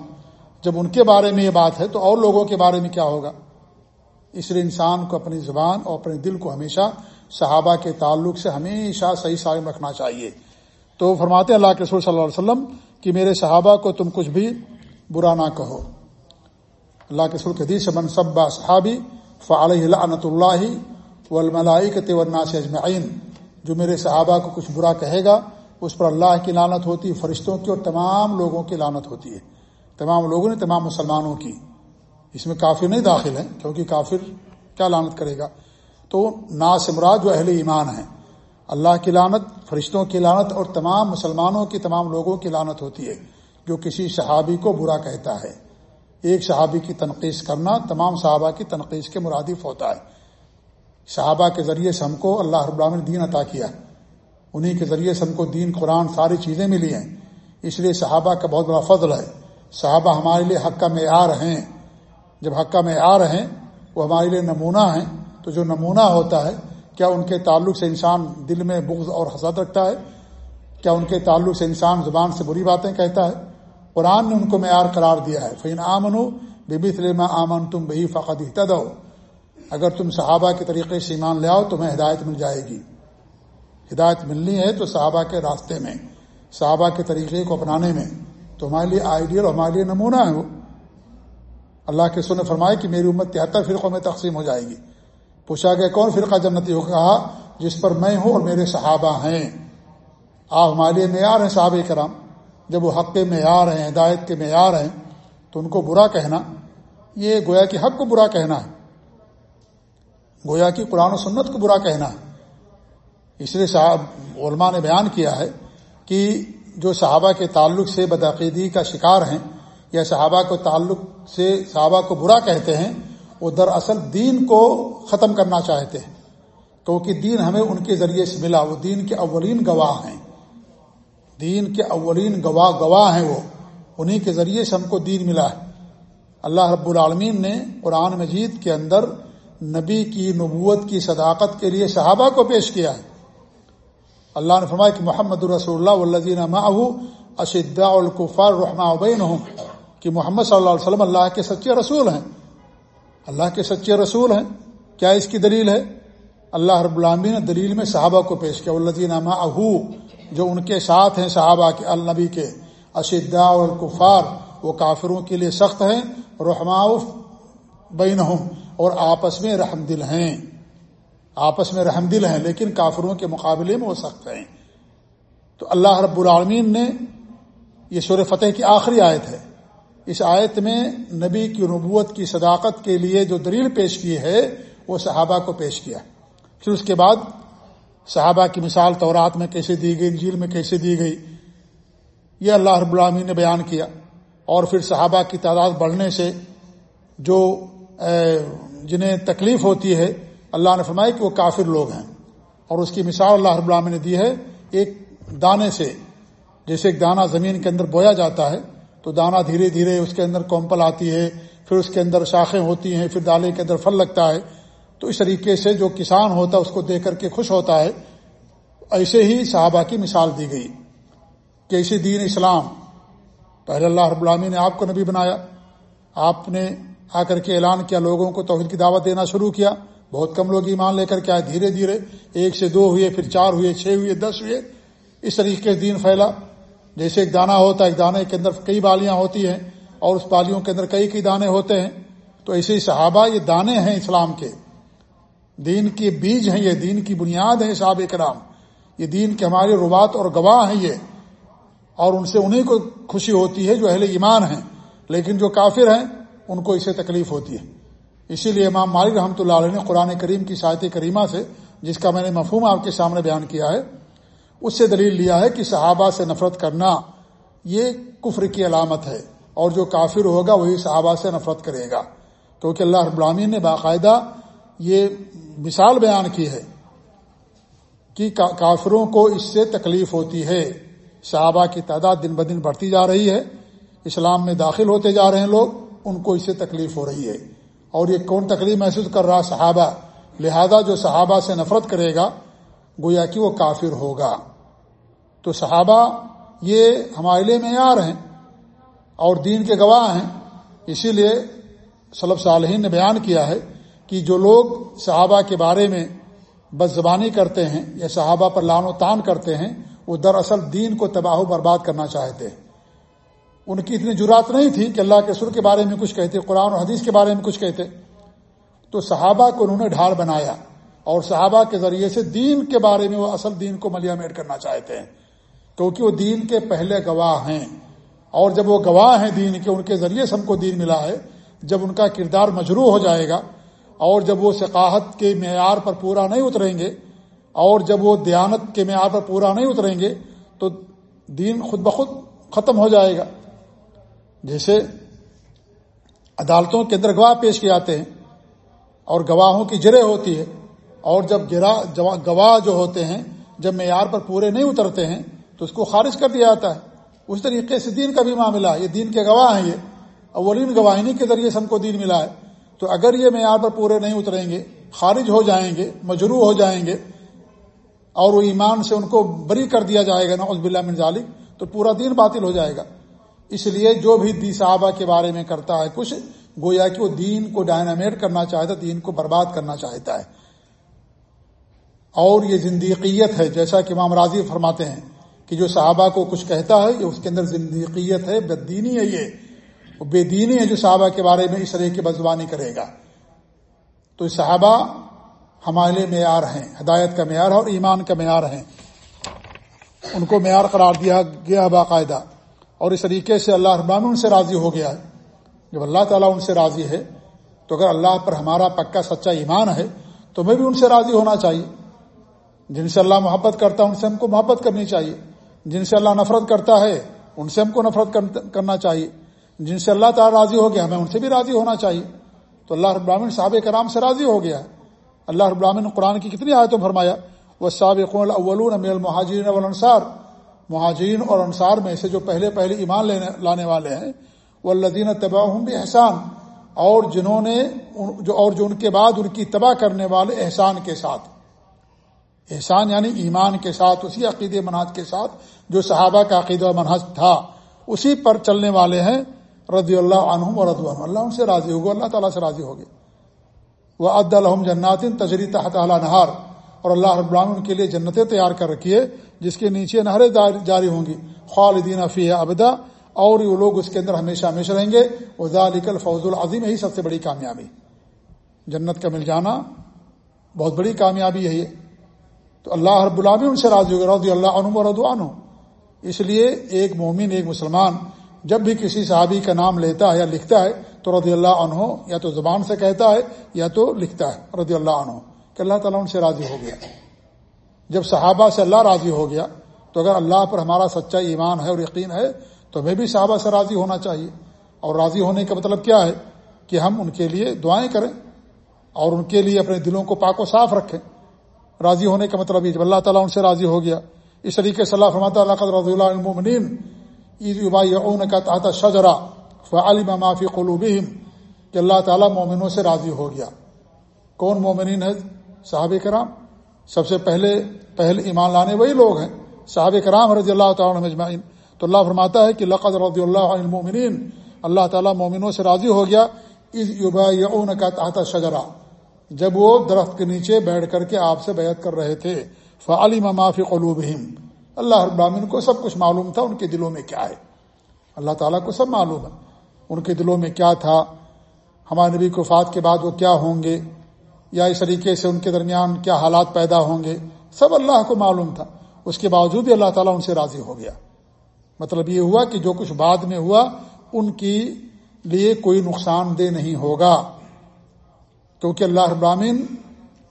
جب ان کے بارے میں یہ بات ہے، تو اور لوگوں کے بارے میں کیا ہوگا؟ اس لیے انسان کو اپنی زبان اور اپنے دل کو ہمیشہ صحابہ کے تعلق سے ہمیشہ صحیح سالم رکھنا چاہیے۔ تو فرماتے اللہ کے رسول صلی اللہ علیہ وسلم کہ میرے صحابہ کو تم کچھ بھی برا نہ کہو۔ اللہ کے رسول حدیث منصب صحابی فعلیہ لعنت اللہ والملائکت کے تورناس اجمعین جو میرے صحابہ کو کچھ برا کہے گا، اس پر اللہ کی لانت ہوتی ہے فرشتوں کی اور تمام لوگوں کی لانت ہوتی ہے۔ تمام لوگوں نے، تمام مسلمانوں کی۔ اس میں کافر نہیں داخل ہے کیونکہ کافر کیا لانت کرے گا؟ تو نا جو اہل ایمان ہیں۔ اللہ کی لانت فرشتوں کی لانت اور تمام مسلمانوں کی، تمام لوگوں کی لانت ہوتی ہے، جو کسی صحابی کو برا کہتا ہے۔ ایک صحابی کی تنقید کرنا تمام صحابہ کی تنقید کے مرادف ہوتا ہے صحابہ کے ذریعے سے ہم کو اللہ رب العالمین دین عطا کیا۔ انہی کے ذریعے سے ہم کو دین، قرآن، ساری چیزیں ملی ہیں۔ اس لیے صحابہ کا بہت بڑا فضل ہے۔ صحابہ ہمارے لیے حق کا معیار ہیں۔ جب حق کا معیار ہیں، وہ ہمارے لیے نمونہ ہیں، تو جو نمونہ ہوتا ہے، کیا ان کے تعلق سے انسان دل میں بغض اور حسد رکھتا ہے؟ کیا ان کے تعلق سے انسان زبان سے بری باتیں کہتا ہے؟ قرآن نے ان کو معیار قرار دیا ہے۔ فین آمن بی سلما آمن تم بہی فقط دو اگر تم صحابہ کے طریقے سے ایمان لے آؤ، تمہیں ہدایت مل جائے گی۔ ہدایت ملنی ہے تو صحابہ کے راستے میں، صحابہ کے طریقے کو اپنانے میں۔ تو ہمارے لیے آئیڈیل اور ہمارے لیے نمونہ ہے وہ۔ اللہ کے سن فرمائے کہ میری امت تہتر فرقوں میں تقسیم ہو جائے گی۔ پوچھا گیا، کون فرقہ جنتی ہو؟ کہا، جس پر میں ہوں اور میرے صحابہ ہیں۔ آپ ہمارے لیے معیار ہیں صحابہ کرام۔ جب وہ حق کے معیار ہیں، ہدایت کے معیار ہیں، تو ان کو برا کہنا، یہ گویا کہ حق کو برا کہنا ہے۔ گویا کی قرآن و سنت کو برا کہنا ہے۔ اس لیے صاحب، علماء نے بیان کیا ہے کہ جو صحابہ کے تعلق سے بدعقیدی کا شکار ہیں یا صحابہ کو تعلق سے صحابہ کو برا کہتے ہیں، وہ دراصل دین کو ختم کرنا چاہتے ہیں۔ کیونکہ دین ہمیں ان کے ذریعے سے ملا، وہ دین کے اولین گواہ ہیں۔ دین کے اولین گواہ گواہ ہیں وہ۔ انہی کے ذریعے سے ہم کو دین ملا ہے۔ اللہ رب العالمین نے قرآن مجید کے اندر نبی کی نبوت کی صداقت کے لیے صحابہ کو پیش کیا ہے۔ اللہ نے فرمایا کہ محمد الرسول اللہ الزین اشدا القفار رحمٰ ابین ہوں کہ محمد صلی اللہ علیہ وسلم اللہ کے سچے رسول ہیں۔ اللہ کے سچے رسول ہیں۔ کیا اس کی دلیل ہے؟ اللہ رب العامی نے دلیل میں صحابہ کو پیش کیا الزین اہو جو ان کے ساتھ ہیں صحابہ کے، النبی کے۔ اشدا القفار وہ کافروں کے لیے سخت ہیں۔ رحماء بین اور آپس میں رحم دل ہیں۔ آپس میں رحم دل ہیں، لیکن کافروں کے مقابلے میں وہ سخت ہیں۔ تو اللہ رب العالمین نے یہ سور فتح کی آخری آیت ہے۔ اس آیت میں نبی کی نبوت کی صداقت کے لیے جو دلیل پیش کی ہے، وہ صحابہ کو پیش کیا۔ پھر اس کے بعد صحابہ کی مثال تورات میں کیسے دی گئی، انجیل میں کیسے دی گئی، یہ اللہ رب العالمین نے بیان کیا۔ اور پھر صحابہ کی تعداد بڑھنے سے جو جنہیں تکلیف ہوتی ہے، اللہ نے فرمایا کہ وہ کافر لوگ ہیں۔ اور اس کی مثال اللہ رب العالمین نے دی ہے، ایک دانے سے، جیسے ایک دانہ زمین کے اندر بویا جاتا ہے تو دانہ دھیرے دھیرے اس کے اندر کومپل آتی ہے، پھر اس کے اندر شاخیں ہوتی ہیں، پھر دالے کے اندر پھل لگتا ہے۔ تو اس طریقے سے جو کسان ہوتا ہے، اس کو دیکھ کر کے خوش ہوتا ہے۔ ایسے ہی صحابہ کی مثال دی گئی کہ ایسے دین اسلام، پہلے اللہ رب العامی نے آپ کو نبی بنایا۔ آپ نے آ کر کے اعلان کیا، لوگوں کو توحید کی دعوت دینا شروع کیا۔ بہت کم لوگ ایمان لے کر کے آئے دھیرے دھیرے۔ ایک سے دو ہوئے، پھر چار ہوئے، چھ ہوئے، دس ہوئے۔ اس طریقے سے دین پھیلا۔ جیسے ایک دانہ ہوتا ہے، ایک دانے کے اندر کئی بالیاں ہوتی ہیں اور اس بالیوں کے اندر کئی کئی دانے ہوتے ہیں، تو ایسے ہی صحابہ یہ دانے ہیں اسلام کے۔ دین کے بیج ہیں یہ، دین کی بنیاد ہے صحاب کرام۔ یہ دین کے ہمارے روبات اور گواہ ہیں یہ۔ اور ان سے انہیں کو خوشی ہوتی ہے جو اہل ایمان ہیں، لیکن جو کافر ہیں، ان کو اسے تکلیف ہوتی ہے۔ اسی لیے امام مالک رحمۃ اللہ علیہ نے قرآن کریم کی ساحت کریمہ سے، جس کا میں نے مفہوم آپ کے سامنے بیان کیا ہے اس سے دلیل لیا ہے کہ صحابہ سے نفرت کرنا یہ کفر کی علامت ہے اور جو کافر ہوگا وہی صحابہ سے نفرت کرے گا۔ کیونکہ اللہ رب العالمین نے باقاعدہ یہ مثال بیان کی ہے کہ کافروں کو اس سے تکلیف ہوتی ہے۔ صحابہ کی تعداد دن بدن بڑھتی جا رہی ہے۔ اسلام میں داخل ہوتے جا رہے ہیں لوگ، ان کو اس سے تکلیف ہو رہی ہے۔ اور یہ کون تکلیف محسوس کر رہا صحابہ؟ لہذا جو صحابہ سے نفرت کرے گا، گویا کہ وہ کافر ہوگا۔ تو صحابہ یہ ہمارے لیے معیار ہیں اور دین کے گواہ ہیں۔ اسی لیے صلب صالحین نے بیان کیا ہے کہ جو لوگ صحابہ کے بارے میں بد زبانی کرتے ہیں یا صحابہ پر لان و تان کرتے ہیں، وہ دراصل دین کو تباہ و برباد کرنا چاہتے ہیں۔ ان کی اتنی جرات نہیں تھی کہ اللہ کے سر کے بارے میں کچھ کہتے، قرآن و حدیث کے بارے میں کچھ کہتے۔ تو صحابہ کو انہوں نے ڈھال بنایا اور صحابہ کے ذریعے سے دین کے بارے میں وہ اصل دین کو ملیا میٹ کرنا چاہتے ہیں۔ کیونکہ وہ دین کے پہلے گواہ ہیں۔ اور جب وہ گواہ ہیں دین کے، ان کے ذریعے سے ہم کو دین ملا ہے۔ جب ان کا کردار مجروح ہو جائے گا، اور جب وہ ثقافت کے معیار پر پورا نہیں اتریں گے، اور جب وہ دیانت کے معیار پر پورا نہیں اتریں گے، تو دین خود بخود ختم ہو جائے گا۔ جیسے عدالتوں کے اندر گواہ پیش کیے جاتے ہیں، اور گواہوں کی جرے ہوتی ہے، اور جب گرا، گواہ جو ہوتے ہیں، جب معیار پر پورے نہیں اترتے ہیں تو اس کو خارج کر دیا جاتا ہے۔ اس طریقے سے دین کا بھی معاملہ یہ دین کے گواہ ہیں یہ۔ اولین گواہینی کے ذریعے سے ہم کو دین ملا ہے۔ تو اگر یہ معیار پر پورے نہیں اتریں گے، خارج ہو جائیں گے، مجروح ہو جائیں گے، اور وہ ایمان سے ان کو بری کر دیا جائے گا نا عزب اللہ ظالم تو پورا دین باطل ہو جائے گا۔ اس لیے جو بھی دی صحابہ کے بارے میں کرتا ہے کچھ، گویا کہ وہ دین کو ڈائنامیٹ کرنا چاہتا ہے، دین کو برباد کرنا چاہتا ہے۔ اور یہ زندیقیت ہے، جیسا کہ امام راضی فرماتے ہیں۔ کہ جو صحابہ کو کچھ کہتا ہے، یہ اس کے اندر زندیقیت ہے، بددینی ہے یہ۔ وہ بے دینی ہے جو صحابہ کے بارے میں اس طرح کی بدزبانی کرے گا۔ تو صحابہ ہمارے لیے معیار ہیں، ہدایت کا معیار ہے اور ایمان کا معیار ہیں۔ ان کو معیار قرار دیا گیا باقاعدہ۔ اور اس طریقے سے اللہ ربان ان سے راضی ہو گیا ہے۔ جب اللہ تعالیٰ ان سے راضی ہے، تو اگر اللہ پر ہمارا پکا سچا ایمان ہے، تو میں بھی ان سے راضی ہونا چاہیے۔ جن سے اللہ محبت کرتا ہے، ان سے ہم کو محبت کرنی چاہیے۔ جن سے اللہ نفرت کرتا ہے، ان سے ہم کو نفرت کرنا چاہیے۔ جن سے اللہ تعالیٰ راضی ہو گیا، ہمیں ان سے بھی راضی ہونا چاہیے۔ تو اللہ رب العالمین صحاب کرام سے راضی ہو گیا۔ اللہ رب العالمین قرآن کی کتنی آیتوں فرمایا وہ سابق الاولون من المہاجرین والانصار مہاجرین اور انصار میں سے جو پہلے پہلے ایمان لینے لانے والے ہیں وہ اللہ تباہ بھی احسان اور جنہوں نے جو اور جو ان کے بعد ان کی تباہ کرنے والے احسان کے ساتھ۔ احسان یعنی ایمان کے ساتھ، اسی عقید مناج کے ساتھ جو صحابہ کا عقید و تھا، اسی پر چلنے والے ہیں رضی اللہ عنہم اور رضو اللہ ان سے راضی ہوگا، اللہ تعالیٰ سے راضی ہوگی وہ عد الحم جنات تجری تحت اعلیٰ نہار اور اللہ رب العالمین ان کے لیے جنتیں تیار کر رکھیے جس کے نیچے نہریں جاری ہوں گی۔ خالدین فی ابدا۔ اور وہ لوگ اس کے اندر ہمیشہ ہمیشہ رہیں گے۔ ذالکل فوز العظیم یہی سب سے بڑی کامیابی۔ جنت کا مل جانا بہت بڑی کامیابی ہے۔ تو اللہ رب العالمین ان سے راضی ہوگا رضی اللہ عنہ و ردوان اس لیے ایک مومن، ایک مسلمان جب بھی کسی صحابی کا نام لیتا ہے یا لکھتا ہے، تو رضی اللہ عنہ یا تو زبان سے کہتا ہے یا تو لکھتا ہے، رضی اللہ عنہ، کہ اللہ تعالیٰ ان سے راضی ہو گیا۔ جب صحابہ سے اللہ راضی ہو گیا، تو اگر اللہ پر ہمارا سچا ایمان ہے اور یقین ہے، تو ہمیں بھی صحابہ سے راضی ہونا چاہیے۔ اور راضی ہونے کا مطلب کیا ہے؟ کہ ہم ان کے لیے دعائیں کریں اور ان کے لیے اپنے دلوں کو پاک و صاف رکھیں۔ راضی ہونے کا مطلب یہ جب اللہ تعالیٰ ان سے راضی ہو گیا، اس طریقے سے اللہ فرماتا اللہ رضی اللہ المنین عید کا تحت شجرا فعلم معافی قلوبہم، کہ اللہ تعالیٰ مومنوں سے راضی ہو گیا۔ کون مومنین ہے صحاب کرام۔ سب سے پہلے پہلے ایمان لانے وہی لوگ ہیں۔ صحاب کرام رضی اللہ تعالیٰ مجمعین تو اللہ فرماتا ہے کہ لقد رضی اللہ المومنین اللہ تعالیٰ مومنوں سے راضی ہو گیا اس یوبا کا تحت شجرا جب وہ درخت کے نیچے بیٹھ کر کے آپ سے بیعت کر رہے تھے فعلی معافی قلوبہم اللہ ابراہین کو سب کچھ معلوم تھا ان کے دلوں میں کیا ہے۔ اللہ تعالیٰ کو سب معلوم ہے۔ ان کے دلوں میں کیا تھا؟ ہمارے نبی کو فات کے بعد وہ کیا ہوں گے؟ یا اس طریقے سے ان کے درمیان کیا حالات پیدا ہوں گے؟ سب اللہ کو معلوم تھا۔ اس کے باوجود بھی اللہ تعالیٰ ان سے راضی ہو گیا۔ مطلب یہ ہوا کہ جو کچھ بعد میں ہوا، ان کی لیے کوئی نقصان دہ نہیں ہوگا۔ کیونکہ اللہ ابراہین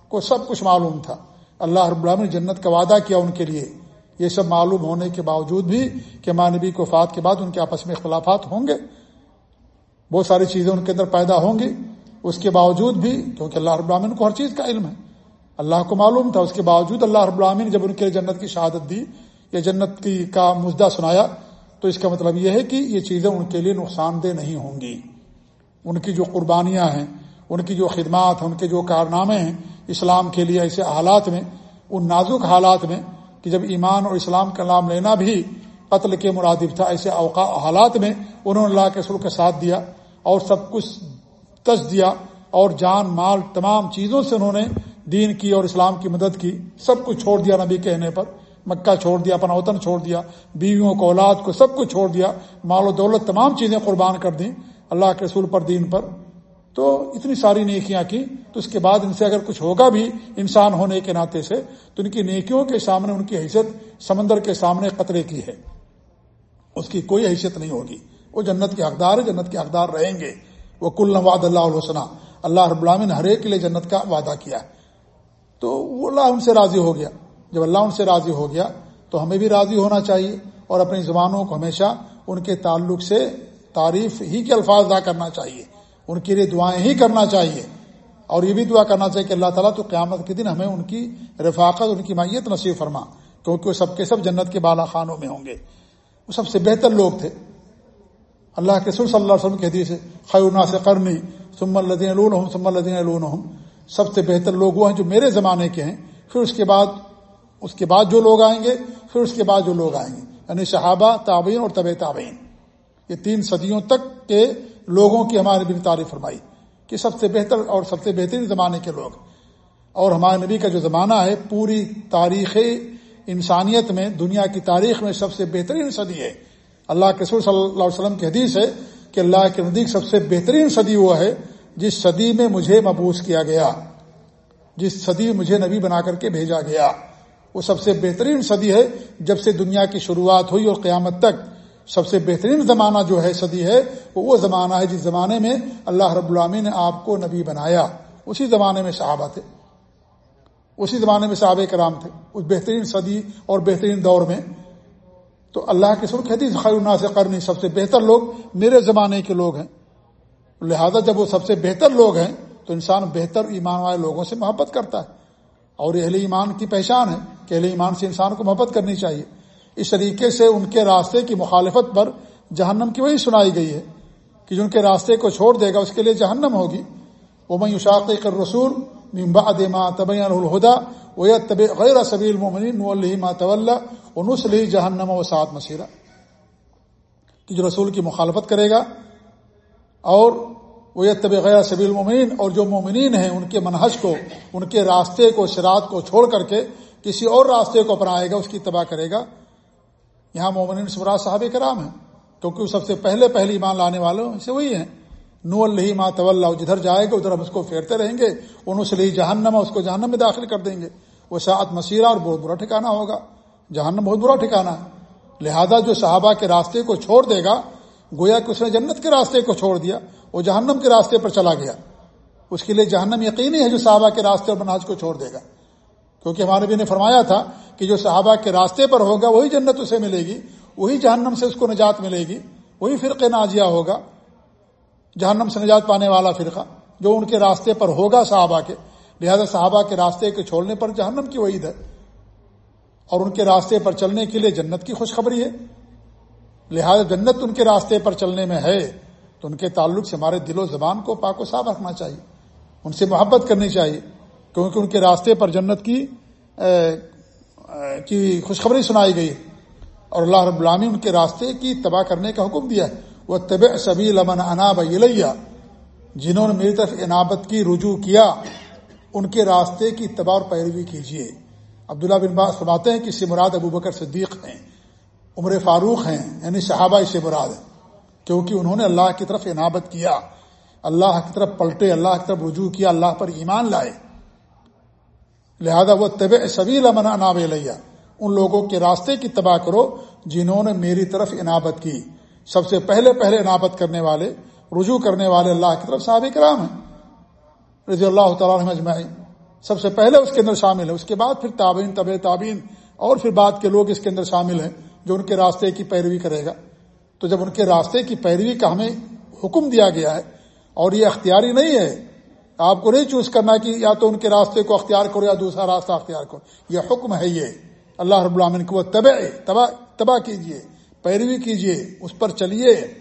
کو سب کچھ معلوم تھا۔ اللہ رب العالمین نے جنت کا وعدہ کیا ان کے لیے۔ یہ سب معلوم ہونے کے باوجود بھی کہ مانبی کو فات کے بعد ان کے آپس میں اختلافات ہوں گے۔ بہت ساری چیزیں ان کے اندر پیدا ہوں گی۔ اس کے باوجود بھی کیونکہ اللہ رب العالمین کو ہر چیز کا علم ہے۔ اللہ کو معلوم تھا۔ اس کے باوجود اللہ رب العالمین جب ان کے لیے جنت کی شہادت دی یا جنت کی کا مجدہ سنایا، تو اس کا مطلب یہ ہے کہ یہ چیزیں ان کے لیے نقصان دہ نہیں ہوں گی۔ ان کی جو قربانیاں ہیں ان کی جو خدمات ان کے جو کارنامے ہیں اسلام کے لیے ایسے حالات میں، ان نازک حالات میں کہ جب ایمان اور اسلام کا نام لینا بھی قتل کے مرادف تھا، ایسے اوقا حالات میں انہوں نے اللہ کے سر کا ساتھ دیا اور سب کچھ تج دیا اور جان، مال، تمام چیزوں سے انہوں نے دین کی اور اسلام کی مدد کی، سب کچھ چھوڑ دیا نبی کہنے پر۔ مکہ چھوڑ دیا، اپنا وطن چھوڑ دیا، بیویوں کو، اولاد کو سب کچھ چھوڑ دیا، مال و دولت، تمام چیزیں قربان کر دیں اللہ کے رسول پر، دین پر۔ تو اتنی ساری نیکیاں کی تو اس کے بعد ان سے اگر کچھ ہوگا بھی انسان ہونے کے ناطے سے تو ان کی نیکیوں کے سامنے ان کی حیثیت سمندر کے سامنے قطرے کی ہے۔ اس کی کوئی حیثیت نہیں ہوگی۔ وہ جنت کے حقدار ہے، جنت کے حقدار رہیں گے۔ وہ کل نواد اللہ علیہ اللہ رب العالمین ہر ایک کے لیے جنت کا وعدہ کیا ہے۔ تو وہ اللہ ان سے راضی ہو گیا۔ جب اللہ ان سے راضی ہو گیا تو ہمیں بھی راضی ہونا چاہیے اور اپنی زبانوں کو ہمیشہ ان کے تعلق سے تعریف ہی کے الفاظ ادا کرنا چاہیے۔ ان کے لیے دعائیں ہی کرنا چاہیے۔ اور یہ بھی دعا کرنا چاہیے کہ اللہ تعالیٰ تو قیامت کے دن ہمیں ان کی رفاقت، ان کی مائیت نصیب فرما، کیونکہ وہ سب کے سب جنت کے بالا خانوں میں ہوں گے۔ وہ سب سے بہتر لوگ تھے۔ اللہ کے سر صلی اللہ علیہ وسلم کے حدیث خیرنا سے کرنی سم الدین سم الدین سب سے بہتر لوگ وہ ہیں جو میرے زمانے کے ہیں۔ پھر اس کے بعد، اس کے بعد جو لوگ آئیں گے، پھر اس کے بعد جو لوگ آئیں گے۔ یعنی صحابہ، تابعین اور طب تابعین۔ یہ تین صدیوں تک کے لوگوں کی ہمارے بھی تعریف فرمائی کہ سب سے بہتر اور سب سے بہترین زمانے کے لوگ۔ اور ہمارے نبی کا جو زمانہ ہے، پوری تاریخ انسانیت میں، دنیا کی تاریخ میں سب سے بہترین صدی ہے۔ اللہ کے سر صلی اللہ علیہ وسلم کی حدیث ہے کہ اللہ کے نزدیک سب سے بہترین صدی وہ ہے جس صدی میں مجھے مبوس کیا گیا۔ جس صدی مجھے نبی بنا کر کے بھیجا گیا۔ وہ سب سے بہترین صدی ہے جب سے دنیا کی شروعات ہوئی اور قیامت تک۔ سب سے بہترین زمانہ جو ہے صدی ہے، وہ وہ زمانہ ہے جس زمانے میں اللہ رب العامی نے آپ کو نبی بنایا۔ اسی زمانے میں صحابہ تھے۔ اسی زمانے میں صحابہ کرام تھے۔ اس بہترین صدی اور بہترین دور میں۔ تو اللہ کے سر کہتی خیر سے کرنی سب سے بہتر لوگ میرے زمانے کے لوگ ہیں۔ لہذا جب وہ سب سے بہتر لوگ ہیں، تو انسان بہتر ایمان والے لوگوں سے محبت کرتا ہے۔ اور اہل ایمان کی پہچان ہے کہ اہل ایمان سے انسان کو محبت کرنی چاہیے۔ اس طریقے سے ان کے راستے کی مخالفت پر جہنم کی وہی سنائی گئی ہے کہ جو ان کے راستے کو چھوڑ دے گا اس کے لیے جہنم ہوگی۔ وہ میں اشاق کر رسول ممبا دما طب الہدا وہ طب غیر صبی ما طول نسلی جہنم و سعد مسیرہ کہ جو رسول کی مخالفت کرے گا اور وہ یہ طب غیر سبی المومنین اور جو مومنین ہیں ان کے منحص کو، ان کے راستے کو شراط کو چھوڑ کر کے کسی اور راستے کو اپنائے گا، اس کی تباہ کرے گا۔ یہاں مومنین سبرا صاحب کرام ہیں، کیونکہ وہ سب سے پہلے پہلی ایمان لانے والوں سے وہی ہیں۔ نو اللہ ما طول جدھر جائے گا، ادھر ہم اس کو پھیرتے رہیں گے ان سے لہی جہنم، اس کو جہنم میں داخل کر دیں گے۔ وہ سعت مسیرہ اور بہت برا ٹھکانا ہوگا۔ جہنم بہت برا ٹھکانا ہے۔ لہذا جو صحابہ کے راستے کو چھوڑ دے گا، گویا کہ اس نے جنت کے راستے کو چھوڑ دیا، وہ جہنم کے راستے پر چلا گیا۔ اس کے لیے جہنم یقینی ہے جو صحابہ کے راستے اور مناج کو چھوڑ دے گا۔ کیونکہ ہمارے بھی نے فرمایا تھا کہ جو صحابہ کے راستے پر ہوگا وہی جنت اسے ملے گی، وہی جہنم سے اس کو نجات ملے گی، وہی فرقے نازیہ ہوگا، جہنم سے نجات پانے والا فرقہ جو ان کے راستے پر ہوگا صحابہ کے، لہذا صحابہ کے راستے کے چھوڑنے پر جہنم کی وعید ہے۔ اور ان کے راستے پر چلنے کے لیے جنت کی خوشخبری ہے۔ لہذا جنت ان کے راستے پر چلنے میں ہے، تو ان کے تعلق سے ہمارے دل و زبان کو پاک و صاف رکھنا چاہیے، ان سے محبت کرنی چاہیے۔ کیونکہ ان کے راستے پر جنت کی کی خوشخبری سنائی گئی۔ اور اللہ رب العامی ان کے راستے کی تباہ کرنے کا حکم دیا ہے۔ وہ طب سبھی لمن اناب لیا جنہوں نے میری طرف عنابت کی رجوع کیا، ان کے راستے کی تباہ اور پیروی کیجیے عبداللہ بن باز فرماتے ہیں کہ سمراد ابو بکر صدیق ہیں، عمر فاروق ہیں یعنی صحابہ سے مراد ہیں۔ کیونکہ انہوں نے اللہ کی طرف عنابت کیا، اللہ کی طرف پلٹے، اللہ کی طرف رجوع کیا، اللہ پر ایمان لائے۔ لہذا وہ طب سبھی لمن اناب لیا ان لوگوں کے راستے کی تباہ کرو جنہوں نے میری طرف عنابت کی۔ سب سے پہلے پہلے عنابت کرنے والے، رجوع کرنے والے اللہ کی طرف صحابہ کرام ہیں۔ رضی اللہ تعالیٰ اجمعین۔ سب سے پہلے اس کے اندر شامل ہے اس کے بعد پھر تابعین طب تابعین، اور پھر بعد کے لوگ اس کے اندر شامل ہیں جو ان کے راستے کی پیروی کرے گا۔ تو جب ان کے راستے کی پیروی کا ہمیں حکم دیا گیا ہے اور یہ اختیاری نہیں ہے آپ کو نہیں چوز کرنا کہ یا تو ان کے راستے کو اختیار کرو یا دوسرا راستہ اختیار کرو۔ یہ حکم ہے یہ۔ اللہ رب العامن کو تباہ تباہ تباہ کیجیے پیروی کیجیے اس پر چلیے۔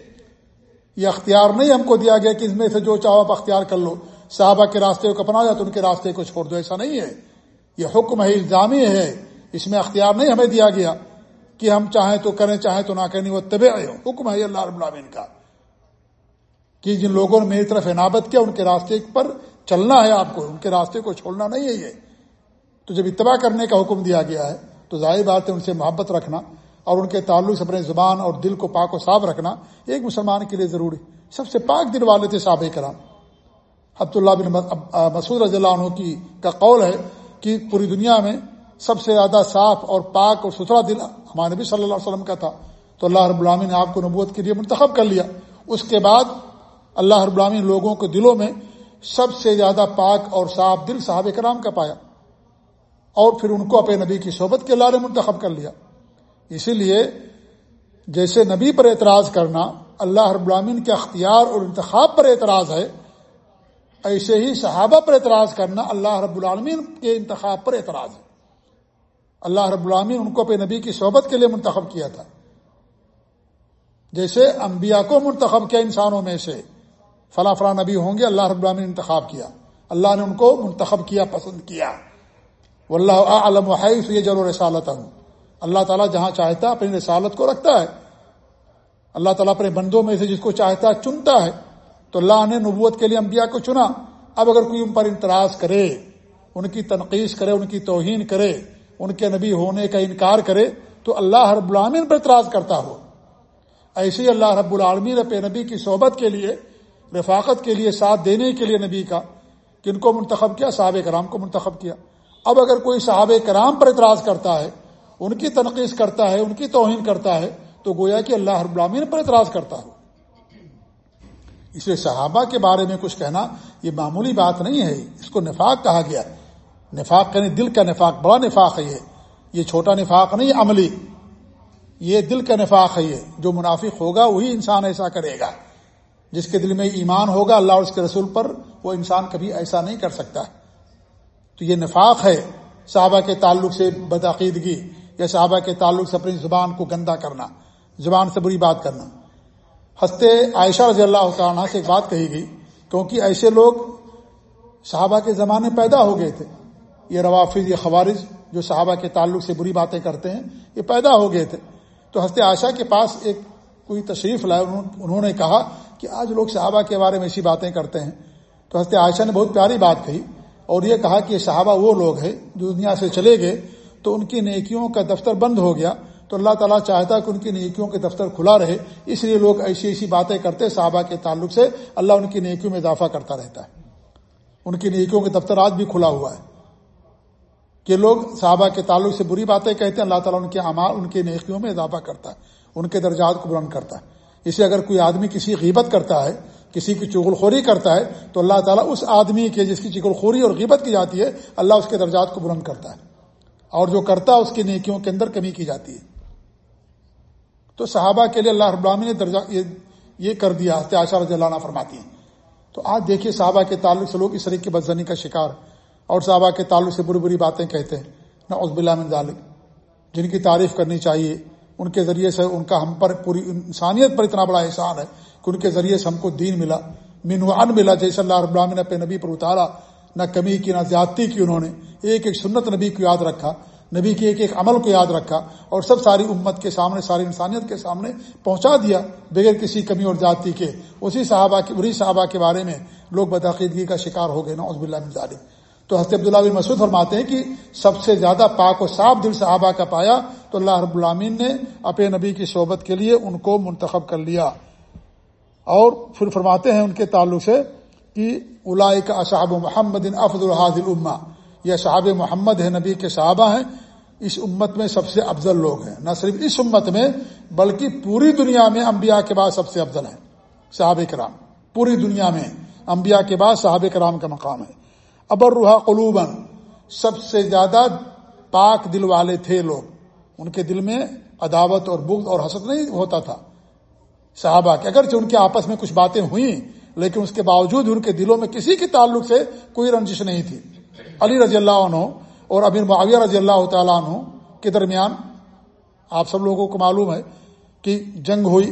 یہ اختیار نہیں ہم کو دیا گیا کہ اس میں سے جو چاہو آپ اختیار کر لو۔ صحابہ کے راستے کو اپنا جائے تو ان کے راستے کو چھوڑ دو، ایسا نہیں ہے۔ یہ حکم ہے، الزامی ہے۔ اس میں اختیار نہیں ہمیں دیا گیا کہ ہم چاہیں تو کریں، چاہیں تو نہ کریں، وہ طبع حکم ہے اللہ رب العالمین کا۔ کہ جن لوگوں نے میری طرف عنابت کیا، ان کے راستے پر چلنا ہے آپ کو، ان کے راستے کو چھوڑنا نہیں ہے یہ۔ تو جب اتباع کرنے کا حکم دیا گیا ہے، تو ظاہر بات ہے ان سے محبت رکھنا اور ان کے تعلق سے اپنے زبان اور دل کو پاک و صاف رکھنا ایک مسلمان کے لیے ضروری۔ سب سے پاک دل والے تھے صحابہ کرام۔ عبداللہ بن مسعود رضی اللہ عنہ کی کا قول ہے کہ پوری دنیا میں سب سے زیادہ صاف اور پاک اور ستھرا دل ہمارے نبی صلی اللہ علیہ وسلم کا تھا۔ تو اللہ رب العامی نے آپ کو نبوت کے لیے منتخب کر لیا۔ اس کے بعد اللہ رب لوگوں کے دلوں میں سب سے زیادہ پاک اور صاف دل صحابہ کرام کا پایا اور پھر ان کو اپنے نبی کی صحبت کے اللہ نے منتخب کر لیا۔ اسی لیے جیسے نبی پر اعتراض کرنا اللہ رب العامین کے اختیار اور انتخاب پر اعتراض ہے، ایسے ہی صحابہ پر اعتراض کرنا اللہ رب العالمین کے انتخاب پر اعتراض ہے۔ اللہ رب العالمین ان کو اپنے نبی کی صحبت کے لیے منتخب کیا تھا۔ جیسے انبیاء کو منتخب کیا انسانوں میں سے۔ فلاں فلاں نبی ہوں گے، اللہ رب العالمین نے انتخاب کیا۔ اللہ نے ان کو منتخب کیا، پسند کیا۔ وہ اللہ عالم یہ رسالت ہوں اللہ تعالیٰ جہاں چاہتا اپنی رسالت کو رکھتا ہے۔ اللہ تعالیٰ اپنے بندوں میں سے جس کو چاہتا ہے چنتا ہے۔ تو اللہ نے نبوت کے لیے انبیاء کو چنا۔ اب اگر کوئی ان پر انتراض کرے، ان کی تنقید کرے، ان کی توہین کرے، ان کے نبی ہونے کا انکار کرے، تو اللہ رب العالمین پر اعتراض کرتا ہو۔ ایسے ہی اللہ رب العالمین اپنے نبی کی صحبت کے لیے رفاقت کے لیے ساتھ دینے کے لیے نبی کا کن کو منتخب کیا، صحابہ کرام کو منتخب کیا۔ اب اگر کوئی صحابہ کرام پر اعتراض کرتا ہے، ان کی تنقید کرتا ہے، ان کی توہین کرتا ہے، تو گویا کہ اللہ رب العالمین پر اعتراض کرتا ہو اس لیے صحابہ کے بارے میں کچھ کہنا یہ معمولی بات نہیں ہے۔ اس کو نفاق کہا گیا۔ نفاق کہنے دل کا نفاق، بڑا نفاق ہے یہ۔ یہ چھوٹا نفاق نہیں، عملی۔ یہ دل کا نفاق ہے یہ۔ جو منافق ہوگا، وہی انسان ایسا کرے گا۔ جس کے دل میں ایمان ہوگا اللہ اور اس کے رسول پر، وہ انسان کبھی ایسا نہیں کر سکتا۔ تو یہ نفاق ہے صحابہ کے تعلق سے بدعقیدگی یا صحابہ کے تعلق سے اپنی زبان کو گندا کرنا، زبان سے بری بات کرنا۔ ہنستے عائشہ رضی اللہ تعالیٰ سے ایک بات کہی گئی، کیونکہ ایسے لوگ صحابہ کے زمانے پیدا ہو گئے تھے۔ یہ روافظ، یہ خوارج جو صحابہ کے تعلق سے بری باتیں کرتے ہیں، یہ پیدا ہو گئے تھے۔ تو ہنستے عائشہ کے پاس ایک کوئی تشریف لائے، انہوں نے کہا کہ آج لوگ صحابہ کے بارے میں ایسی باتیں کرتے ہیں۔ تو ہنستے عائشہ نے بہت پیاری بات کہی اور یہ کہا کہ صحابہ وہ لوگ ہیں جو دنیا سے چلے گئے تو ان کی نیکیوں کا دفتر بند ہو گیا۔ تو اللہ تعالیٰ چاہتا کہ ان کی نیکیوں کے دفتر کھلا رہے۔ اس لیے لوگ ایسی ایسی باتیں کرتے صحابہ کے تعلق سے اللہ ان کی نیکیوں میں اضافہ کرتا رہتا ہے۔ ان کی نیکیوں کے دفتر آج بھی کھلا ہوا ہے۔ کہ لوگ صحابہ کے تعلق سے بری باتیں کہتے ہیں، اللہ تعالیٰ ان کے امار ان کی نیکیوں میں اضافہ کرتا ہے، ان کے درجات کو بلند کرتا ہے۔ اسے اگر کوئی آدمی کسی غیبت کرتا ہے، کسی کی چغل خوری کرتا ہے، تو اللہ تعالیٰ اس آدمی کے جس کی چغل خوری اور غیبت کی جاتی ہے، اللہ اس کے درجات کو بلند کرتا ہے۔ اور جو کرتا ہے اس کی نیکیوں کے اندر کمی کی جاتی ہے۔ تو صحابہ کے لیے اللہ رب نے درجہ، یہ کر دیا رضی اللہ عنہ فرماتی ہیں۔ تو آج دیکھیے صحابہ کے تعلق سے لوگ اس طریقے کی بدزنی کا شکار اور صحابہ کے تعلق سے بری بری باتیں کہتے ہیں۔ نہ عزب اللہ ذالک۔ جن کی تعریف کرنی چاہیے ان کے ذریعے سے ان کا ہم پر پوری انسانیت پر اتنا بڑا احسان ہے کہ ان کے ذریعے سے ہم کو دین ملا۔ من و ان ملا، جیسے اللہ رب العالمین نے اپنے نبی پر اتارا، نہ کمی کی، نہ زیادتی کی انہوں نے۔ ایک ایک سنت نبی کو یاد رکھا، نبی کے ایک ایک عمل کو یاد رکھا اور سب ساری امت کے سامنے، ساری انسانیت کے سامنے پہنچا دیا بغیر کسی کمی اور جاتی کے۔ اسی صحابہ کی بری صحابہ کے بارے میں لوگ بدعقیدگی کا شکار ہو گئے نا عزب اللہ ظالم تو حضرت عبداللہ بن مسعود فرماتے ہیں کہ سب سے زیادہ پاک و صاف دل صحابہ کا پایا تو اللہ رب العامین نے اپنے نبی کی صحبت کے لیے ان کو منتخب کر لیا۔ اور پھر فرماتے ہیں ان کے تعلق سے کہ کا اصحاب محمد افض الحاد الما یہ صحاب محمد ہے نبی کے صحابہ ہیں۔ اس امت میں سب سے افضل لوگ ہیں۔ نہ صرف اس امت میں، بلکہ پوری دنیا میں انبیاء کے بعد سب سے افضل ہیں۔ صحابہ کرام، پوری دنیا میں انبیاء کے بعد صحابہ کرام کا مقام ہے۔ ابر روحا قلوباً، سب سے زیادہ پاک دل والے تھے لوگ۔ ان کے دل میں عداوت اور بغض اور حسد نہیں ہوتا تھا۔ صحابہ کے اگرچہ ان کے آپس میں کچھ باتیں ہوئیں، لیکن اس کے باوجود ان کے دلوں میں کسی کے تعلق سے کوئی رنجش نہیں تھی۔ علی رضی اللہ عنہ اور امیر معاویہ رضی اللہ تعالیٰ عنہ کے درمیان آپ سب لوگوں کو معلوم ہے کہ جنگ ہوئی،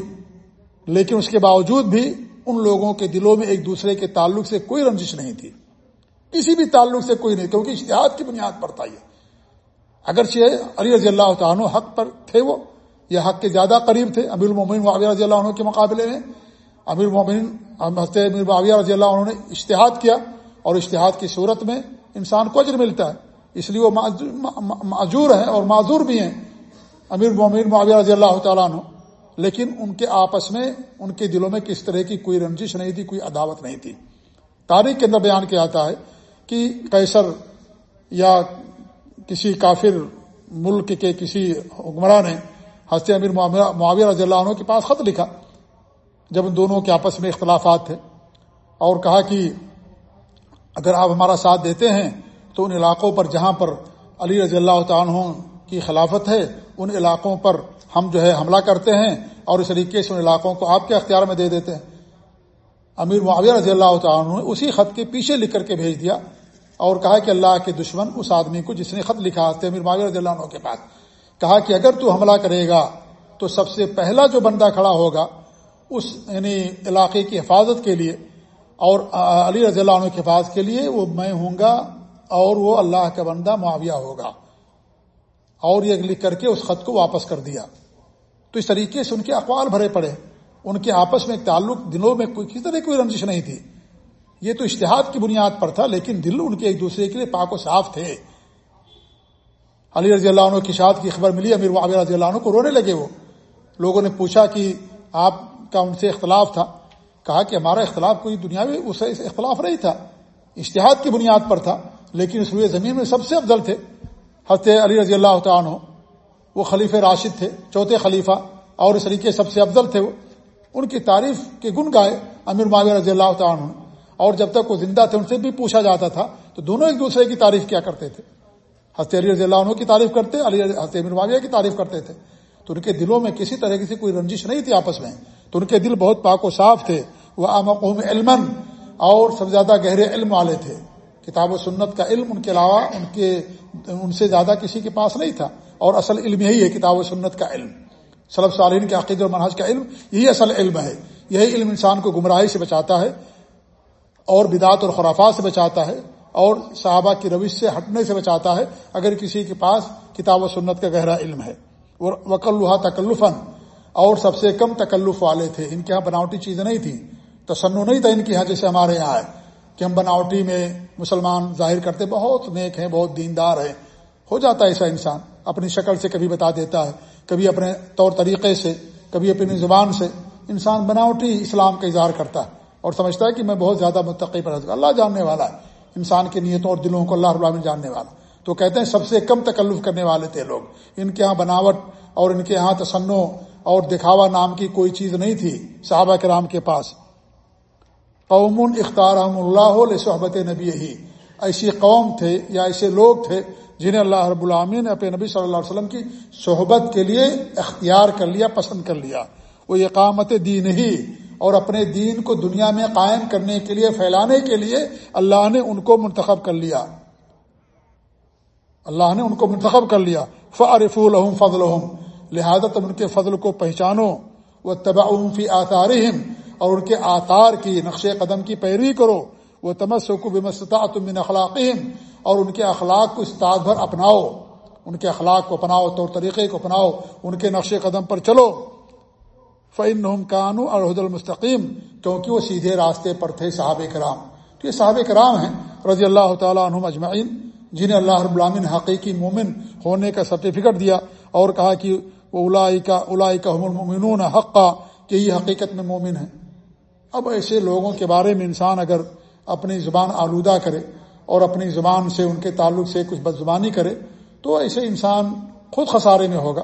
لیکن اس کے باوجود بھی ان لوگوں کے دلوں میں ایک دوسرے کے تعلق سے کوئی رنجش نہیں تھی۔ کسی بھی تعلق سے کوئی نہیں، کیونکہ اشتہاد کی بنیاد پر تھا یہ۔ اگرچہ علی رضی اللہ تعالیٰ حق پر تھے وہ، یہ حق کے زیادہ قریب تھے۔ امیر المومن معاویہ رضی اللہ عنہ کے مقابلے میں امیر المومن امیر معاویہ رضی اللہ عنہ نے اشتہاد کیا اور اشتہاد کی صورت میں انسان کو اجر ملتا ہے۔ اس لیے وہ معذور ہیں اور معذور بھی ہیں امیر المومن معاویہ رضی اللہ تعالیٰ عنہ۔ لیکن ان کے آپس میں، ان کے دلوں میں کس طرح کی کوئی رنجش نہیں تھی، کوئی عداوت نہیں تھی۔ تاریخ کے اندر بیان کیا جاتا ہے کہ کیسر یا کسی کافر ملک کے کسی حکمراں نے حضرت امیر معاویہ رضی اللہ عنہ کے پاس خط لکھا، جب ان دونوں کے آپس میں اختلافات تھے اور کہا کہ اگر آپ ہمارا ساتھ دیتے ہیں تو ان علاقوں پر جہاں پر علی رضی اللہ تعالیٰ کی خلافت ہے، ان علاقوں پر ہم جو ہے حملہ کرتے ہیں اور اس طریقے سے ان علاقوں کو آپ کے اختیار میں دے دیتے ہیں۔ امیر معاویہ رضی اللہ تعالیٰ نے اسی خط کے پیچھے لکھ کر کے بھیج دیا اور کہا کہ اللہ کے دشمن اس آدمی کو جس نے خط لکھا تھے امیر معاویہ رضی اللہ عنہ کے پاس، کہا کہ اگر تو حملہ کرے گا تو سب سے پہلا جو بندہ کھڑا ہوگا اس یعنی علاقے کی حفاظت کے لیے، اور علی رضی اللہ عنہ کی حفاظت کے لیے وہ میں ہوں گا اور وہ اللہ کا بندہ معاویہ ہوگا۔ اور یہ لکھ کر کے اس خط کو واپس کر دیا۔ تو اس طریقے سے ان کے اقوال بھرے پڑے۔ ان کے آپس میں ایک تعلق، دلوں میں کوئی، کسی طرح کوئی رنجش نہیں تھی۔ یہ تو اشتہاد کی بنیاد پر تھا، لیکن دل ان کے ایک دوسرے کے لیے پاک و صاف تھے۔ علی رضی اللہ عنہ کی شاد کی خبر ملی، امیر معاویہ رضی اللہ عنہ کو رونے لگے وہ۔ لوگوں نے پوچھا کہ آپ کا ان سے اختلاف تھا۔ کہا کہ ہمارا اختلاف کوئی دنیا میں اس اختلاف نہیں تھا۔ اشتہاد کی بنیاد پر تھا، لیکن اس روئے زمین میں سب سے افضل تھے۔ حضرت علی رضی اللہ عنہ، وہ خلیف راشد تھے، چوتھے خلیفہ، اور اس طریقے سب سے افضل تھے وہ۔ ان کی تعریف کے گن گائے امیر معاویہ رضی اللہ عنہ۔ اور جب تک وہ زندہ تھے، ان سے بھی پوچھا جاتا تھا، تو دونوں ایک دوسرے کی تعریف کیا کرتے تھے۔ حضرت علی رضی اللہ عنہ کی تعریف کرتے، علی حضرت امیر معاویہ کی تعریف کرتے تھے۔ تو ان کے دلوں میں کسی طرح کی کوئی رنجش نہیں تھی آپس میں۔ تو ان کے دل بہت پاک و صاف تھے۔ وہ امقوم علم اور سب سے زیادہ گہرے علم والے تھے۔ کتاب و سنت کا علم ان کے علاوہ ان کے ان سے زیادہ کسی کے پاس نہیں تھا۔ اور اصل علم یہی ہے، کتاب و سنت کا علم۔ سلب صالین کے عقید و منحص کا علم، یہی اصل علم ہے۔ یہی علم انسان کو گمراہی سے بچاتا ہے۔ اور بدعت اور خرافات سے بچاتا ہے اور صحابہ کی روش سے ہٹنے سے بچاتا ہے اگر کسی کے پاس کتاب و سنت کا گہرا علم ہے۔ وکلوہا تکلفن اور سب سے کم تکلف والے تھے۔ ان کے یہاں بناوٹی چیزیں نہیں تھی تسنو نہیں تھا ان کے یہاں جیسے ہمارے یہاں ہے کہ ہم بناوٹی میں مسلمان ظاہر کرتے بہت نیک ہیں، بہت دیندار ہیں۔ ہو جاتا ہے ایسا انسان۔ اپنی شکل سے کبھی بتا دیتا ہے۔ کبھی اپنے طور طریقے سے، کبھی اپنی زبان سے۔ انسان بناوٹی اسلام کا اظہار کرتا ہے۔ اور سمجھتا ہے کہ میں بہت زیادہ متقی پر اللہ جاننے والا ہے۔ انسان کی نیتوں اور دلوں کو اللہ رب جاننے والا۔ تو کہتے ہیں سب سے کم تکلف کرنے والے تھے لوگ۔ ان کے ہاں بناوٹ اور ان کے یہاں تسنو اور دکھاوا نام کی کوئی چیز نہیں تھی صحابہ کرام کے پاس۔ قوم اختار اللہ صحبت نبی ہی۔ ایسی قوم تھے یا ایسے لوگ تھے جنہیں اللہ رب العامی نے اپنے نبی صلی اللہ علیہ وسلم کی صحبت کے لیے اختیار کر لیا، پسند کر لیا۔ وہ اقامت دین ہی اور اپنے دین کو دنیا میں قائم کرنے کے لیے، پھیلانے کے لیے اللہ نے ان کو منتخب کر لیا۔ اللہ نے ان کو منتخب کر لیا۔ فارف الحم فضل لہٰذا تم ان کے فضل کو پہچانو۔ وہ تباہ فی آثار اور ان کے آثار کی نقش قدم کی پیروی کرو۔ وہ تمس کو بمستا تم اور ان کے اخلاق کو استاد بھر اپناؤ۔ ان کے اخلاق کو اپناؤ، طور طریقے کو اپناؤ۔ ان کے نقش قدم پر چلو۔ فعن کانو اور حد المستقیم کیونکہ وہ سیدھے راستے پر تھے صحاب کرام۔ تو یہ صحاب کرام ہیں، رضی اللہ تعالیٰ عنہ اجمعین، جنہیں اللہ رب العامن حقیقی مومن ہونے کا سرٹیفکیٹ دیا اور کہا کہ وہ کا الائی کا المومنون حقہ کہ یہ حقیقت میں مومن ہے اب ایسے لوگوں کے بارے میں انسان اگر اپنی زبان آلودہ کرے اور اپنی زبان سے ان کے تعلق سے کچھ بد زبانی کرے، تو ایسے انسان خود خسارے میں ہوگا۔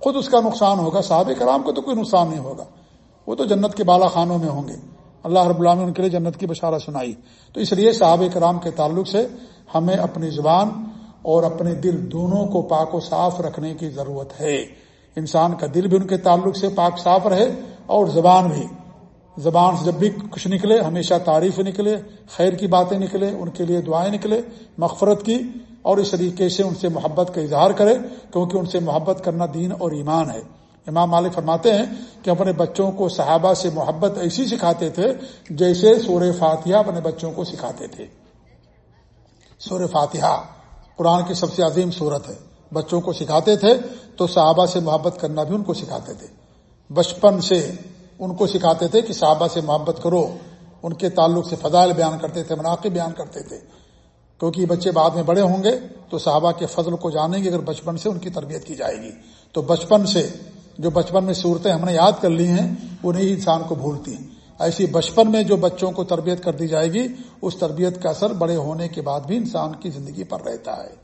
خود اس کا نقصان ہوگا، صحابہ کرام کو تو کوئی نقصان نہیں ہوگا۔ وہ تو جنت کے بالا خانوں میں ہوں گے۔ اللہ رب اللہ ان کے لیے جنت کی بشارہ سنائی۔ تو اس لیے صحابہ کرام کے تعلق سے ہمیں اپنی زبان اور اپنے دل دونوں کو پاک و صاف رکھنے کی ضرورت ہے۔ انسان کا دل بھی ان کے تعلق سے پاک صاف رہے اور زبان بھی۔ زبان سے جب بھی کچھ نکلے، ہمیشہ تعریف نکلے، خیر کی باتیں نکلے، ان کے لیے دعائیں نکلے، مغفرت کی، اور اس طریقے سے ان سے محبت کا اظہار کرے، کیونکہ ان سے محبت کرنا دین اور ایمان ہے۔ امام مالک فرماتے ہیں کہ اپنے بچوں کو صحابہ سے محبت ایسی سکھاتے تھے جیسے سور فاتحہ اپنے بچوں کو سکھاتے تھے۔ سور فاتحہ قرآن کی سب سے عظیم صورت ہے۔ بچوں کو سکھاتے تھے تو صحابہ سے محبت کرنا بھی ان کو سکھاتے تھے۔ بچپن سے ان کو سکھاتے تھے کہ صحابہ سے محبت کرو، ان کے تعلق سے فضائل بیان کرتے تھے، مناقب بیان کرتے تھے۔ کیونکہ بچے بعد میں بڑے ہوں گے تو صحابہ کے فضل کو جانیں گے، اگر بچپن سے ان کی تربیت کی جائے گی۔ تو بچپن سے، جو بچپن میں صورتیں ہم نے یاد کر لی ہیں، وہ نہیں انسان کو بھولتی ہیں۔ ایسی بچپن میں جو بچوں کو تربیت کر دی جائے گی، اس تربیت کا اثر بڑے ہونے کے بعد بھی انسان کی زندگی پر رہتا ہے۔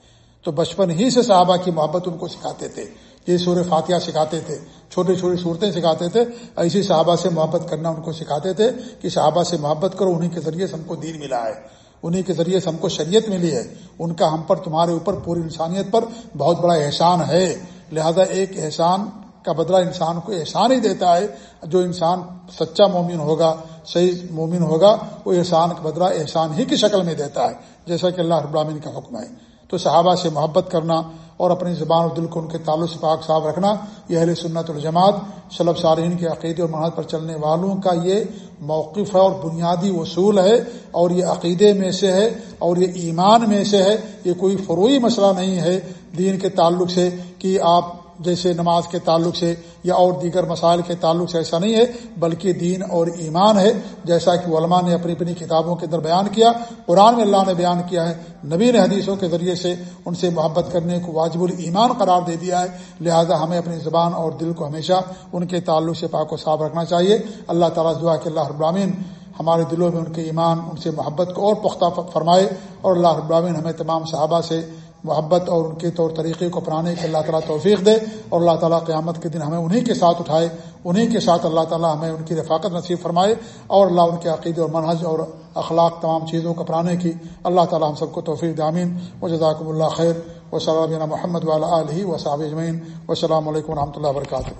تو بچپن ہی سے صحابہ کی محبت ان کو سکھاتے تھے۔ یہ سور فاتحہ سکھاتے تھے، چھوٹی چھوٹی صورتیں سکھاتے تھے، ایسی صحابہ سے محبت کرنا ان کو سکھاتے تھے کہ صحابہ سے محبت کرو انہیں کے ذریعے سے ہم کو دین ملا ہے انہیں کے ذریعے سے ہم کو شریعت ملی ہے۔ ان کا ہم پر، تمہارے اوپر پوری انسانیت پر بہت بڑا احسان ہے۔ لہذا ایک احسان کا بدلہ انسان کو احسان ہی دیتا ہے۔ جو انسان سچا مومن ہوگا، صحیح مومن ہوگا، وہ احسان کا بدلہ احسان ہی کی شکل میں دیتا ہے، جیسا کہ اللہ ابراہین کا حکم ہے۔ تو صحابہ سے محبت کرنا اور اپنی زبان اور دل کو ان کے تعلق سے پاک صاف رکھنا، یہ اہل سنت الجماعت شلب صارحین کے عقیدے اور محنت پر چلنے والوں کا یہ موقف ہے اور بنیادی اصول ہے اور یہ عقیدے میں سے ہے اور یہ ایمان میں سے ہے، یہ کوئی فروئی مسئلہ نہیں ہے دین کے تعلق سے کہ آپ جیسے نماز کے تعلق سے یا اور دیگر مسائل کے تعلق سے ایسا نہیں ہے، بلکہ دین اور ایمان ہے۔ جیسا کہ علماء نے اپنی اپنی کتابوں کے اندر بیان کیا، قرآن میں اللہ نے بیان کیا ہے۔ نبی نے حدیثوں کے ذریعے سے ان سے محبت کرنے کو واجب الایمان قرار دے دیا ہے۔ لہذا ہمیں اپنی زبان اور دل کو ہمیشہ ان کے تعلق سے پاک و صاف رکھنا چاہیے۔ اللہ تعالیٰ دعا کہ اللہ ابراہین ہمارے دلوں میں ان کے ایمان، ان سے محبت کو اور پختہ فرمائے اور اللہ ابراہین ہمیں تمام صحابہ سے محبت اور ان کے طور طریقے کو اپنانے کے اللہ تعالیٰ توفیق دے اور اللہ تعالیٰ قیامت کے دن ہمیں انہیں کے ساتھ اٹھائے انہیں کے ساتھ اللہ تعالیٰ ہمیں ان کی رفاقت نصیب فرمائے اور اللہ ان کے عقید اور منحج اور اخلاق تمام چیزوں کو اپنانے کی اللہ تعالیٰ ہم سب کو توفیق دامین و جزاکم اللہ خیر۔ و صلاح محمد والا علیہ و صاب اجمین و السلام علیکم و رحمۃ اللہ وبرکاتہ۔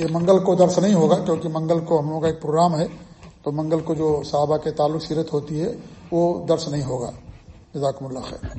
یہ منگل کو درس نہیں ہوگا کیونکہ منگل کو ہم لوگوں کا ایک پروگرام ہے، تو منگل کو جو صحابہ کے تعلق سیرت ہوتی ہے، وہ درس نہیں ہوگا۔ جزاکم اللہ خیر۔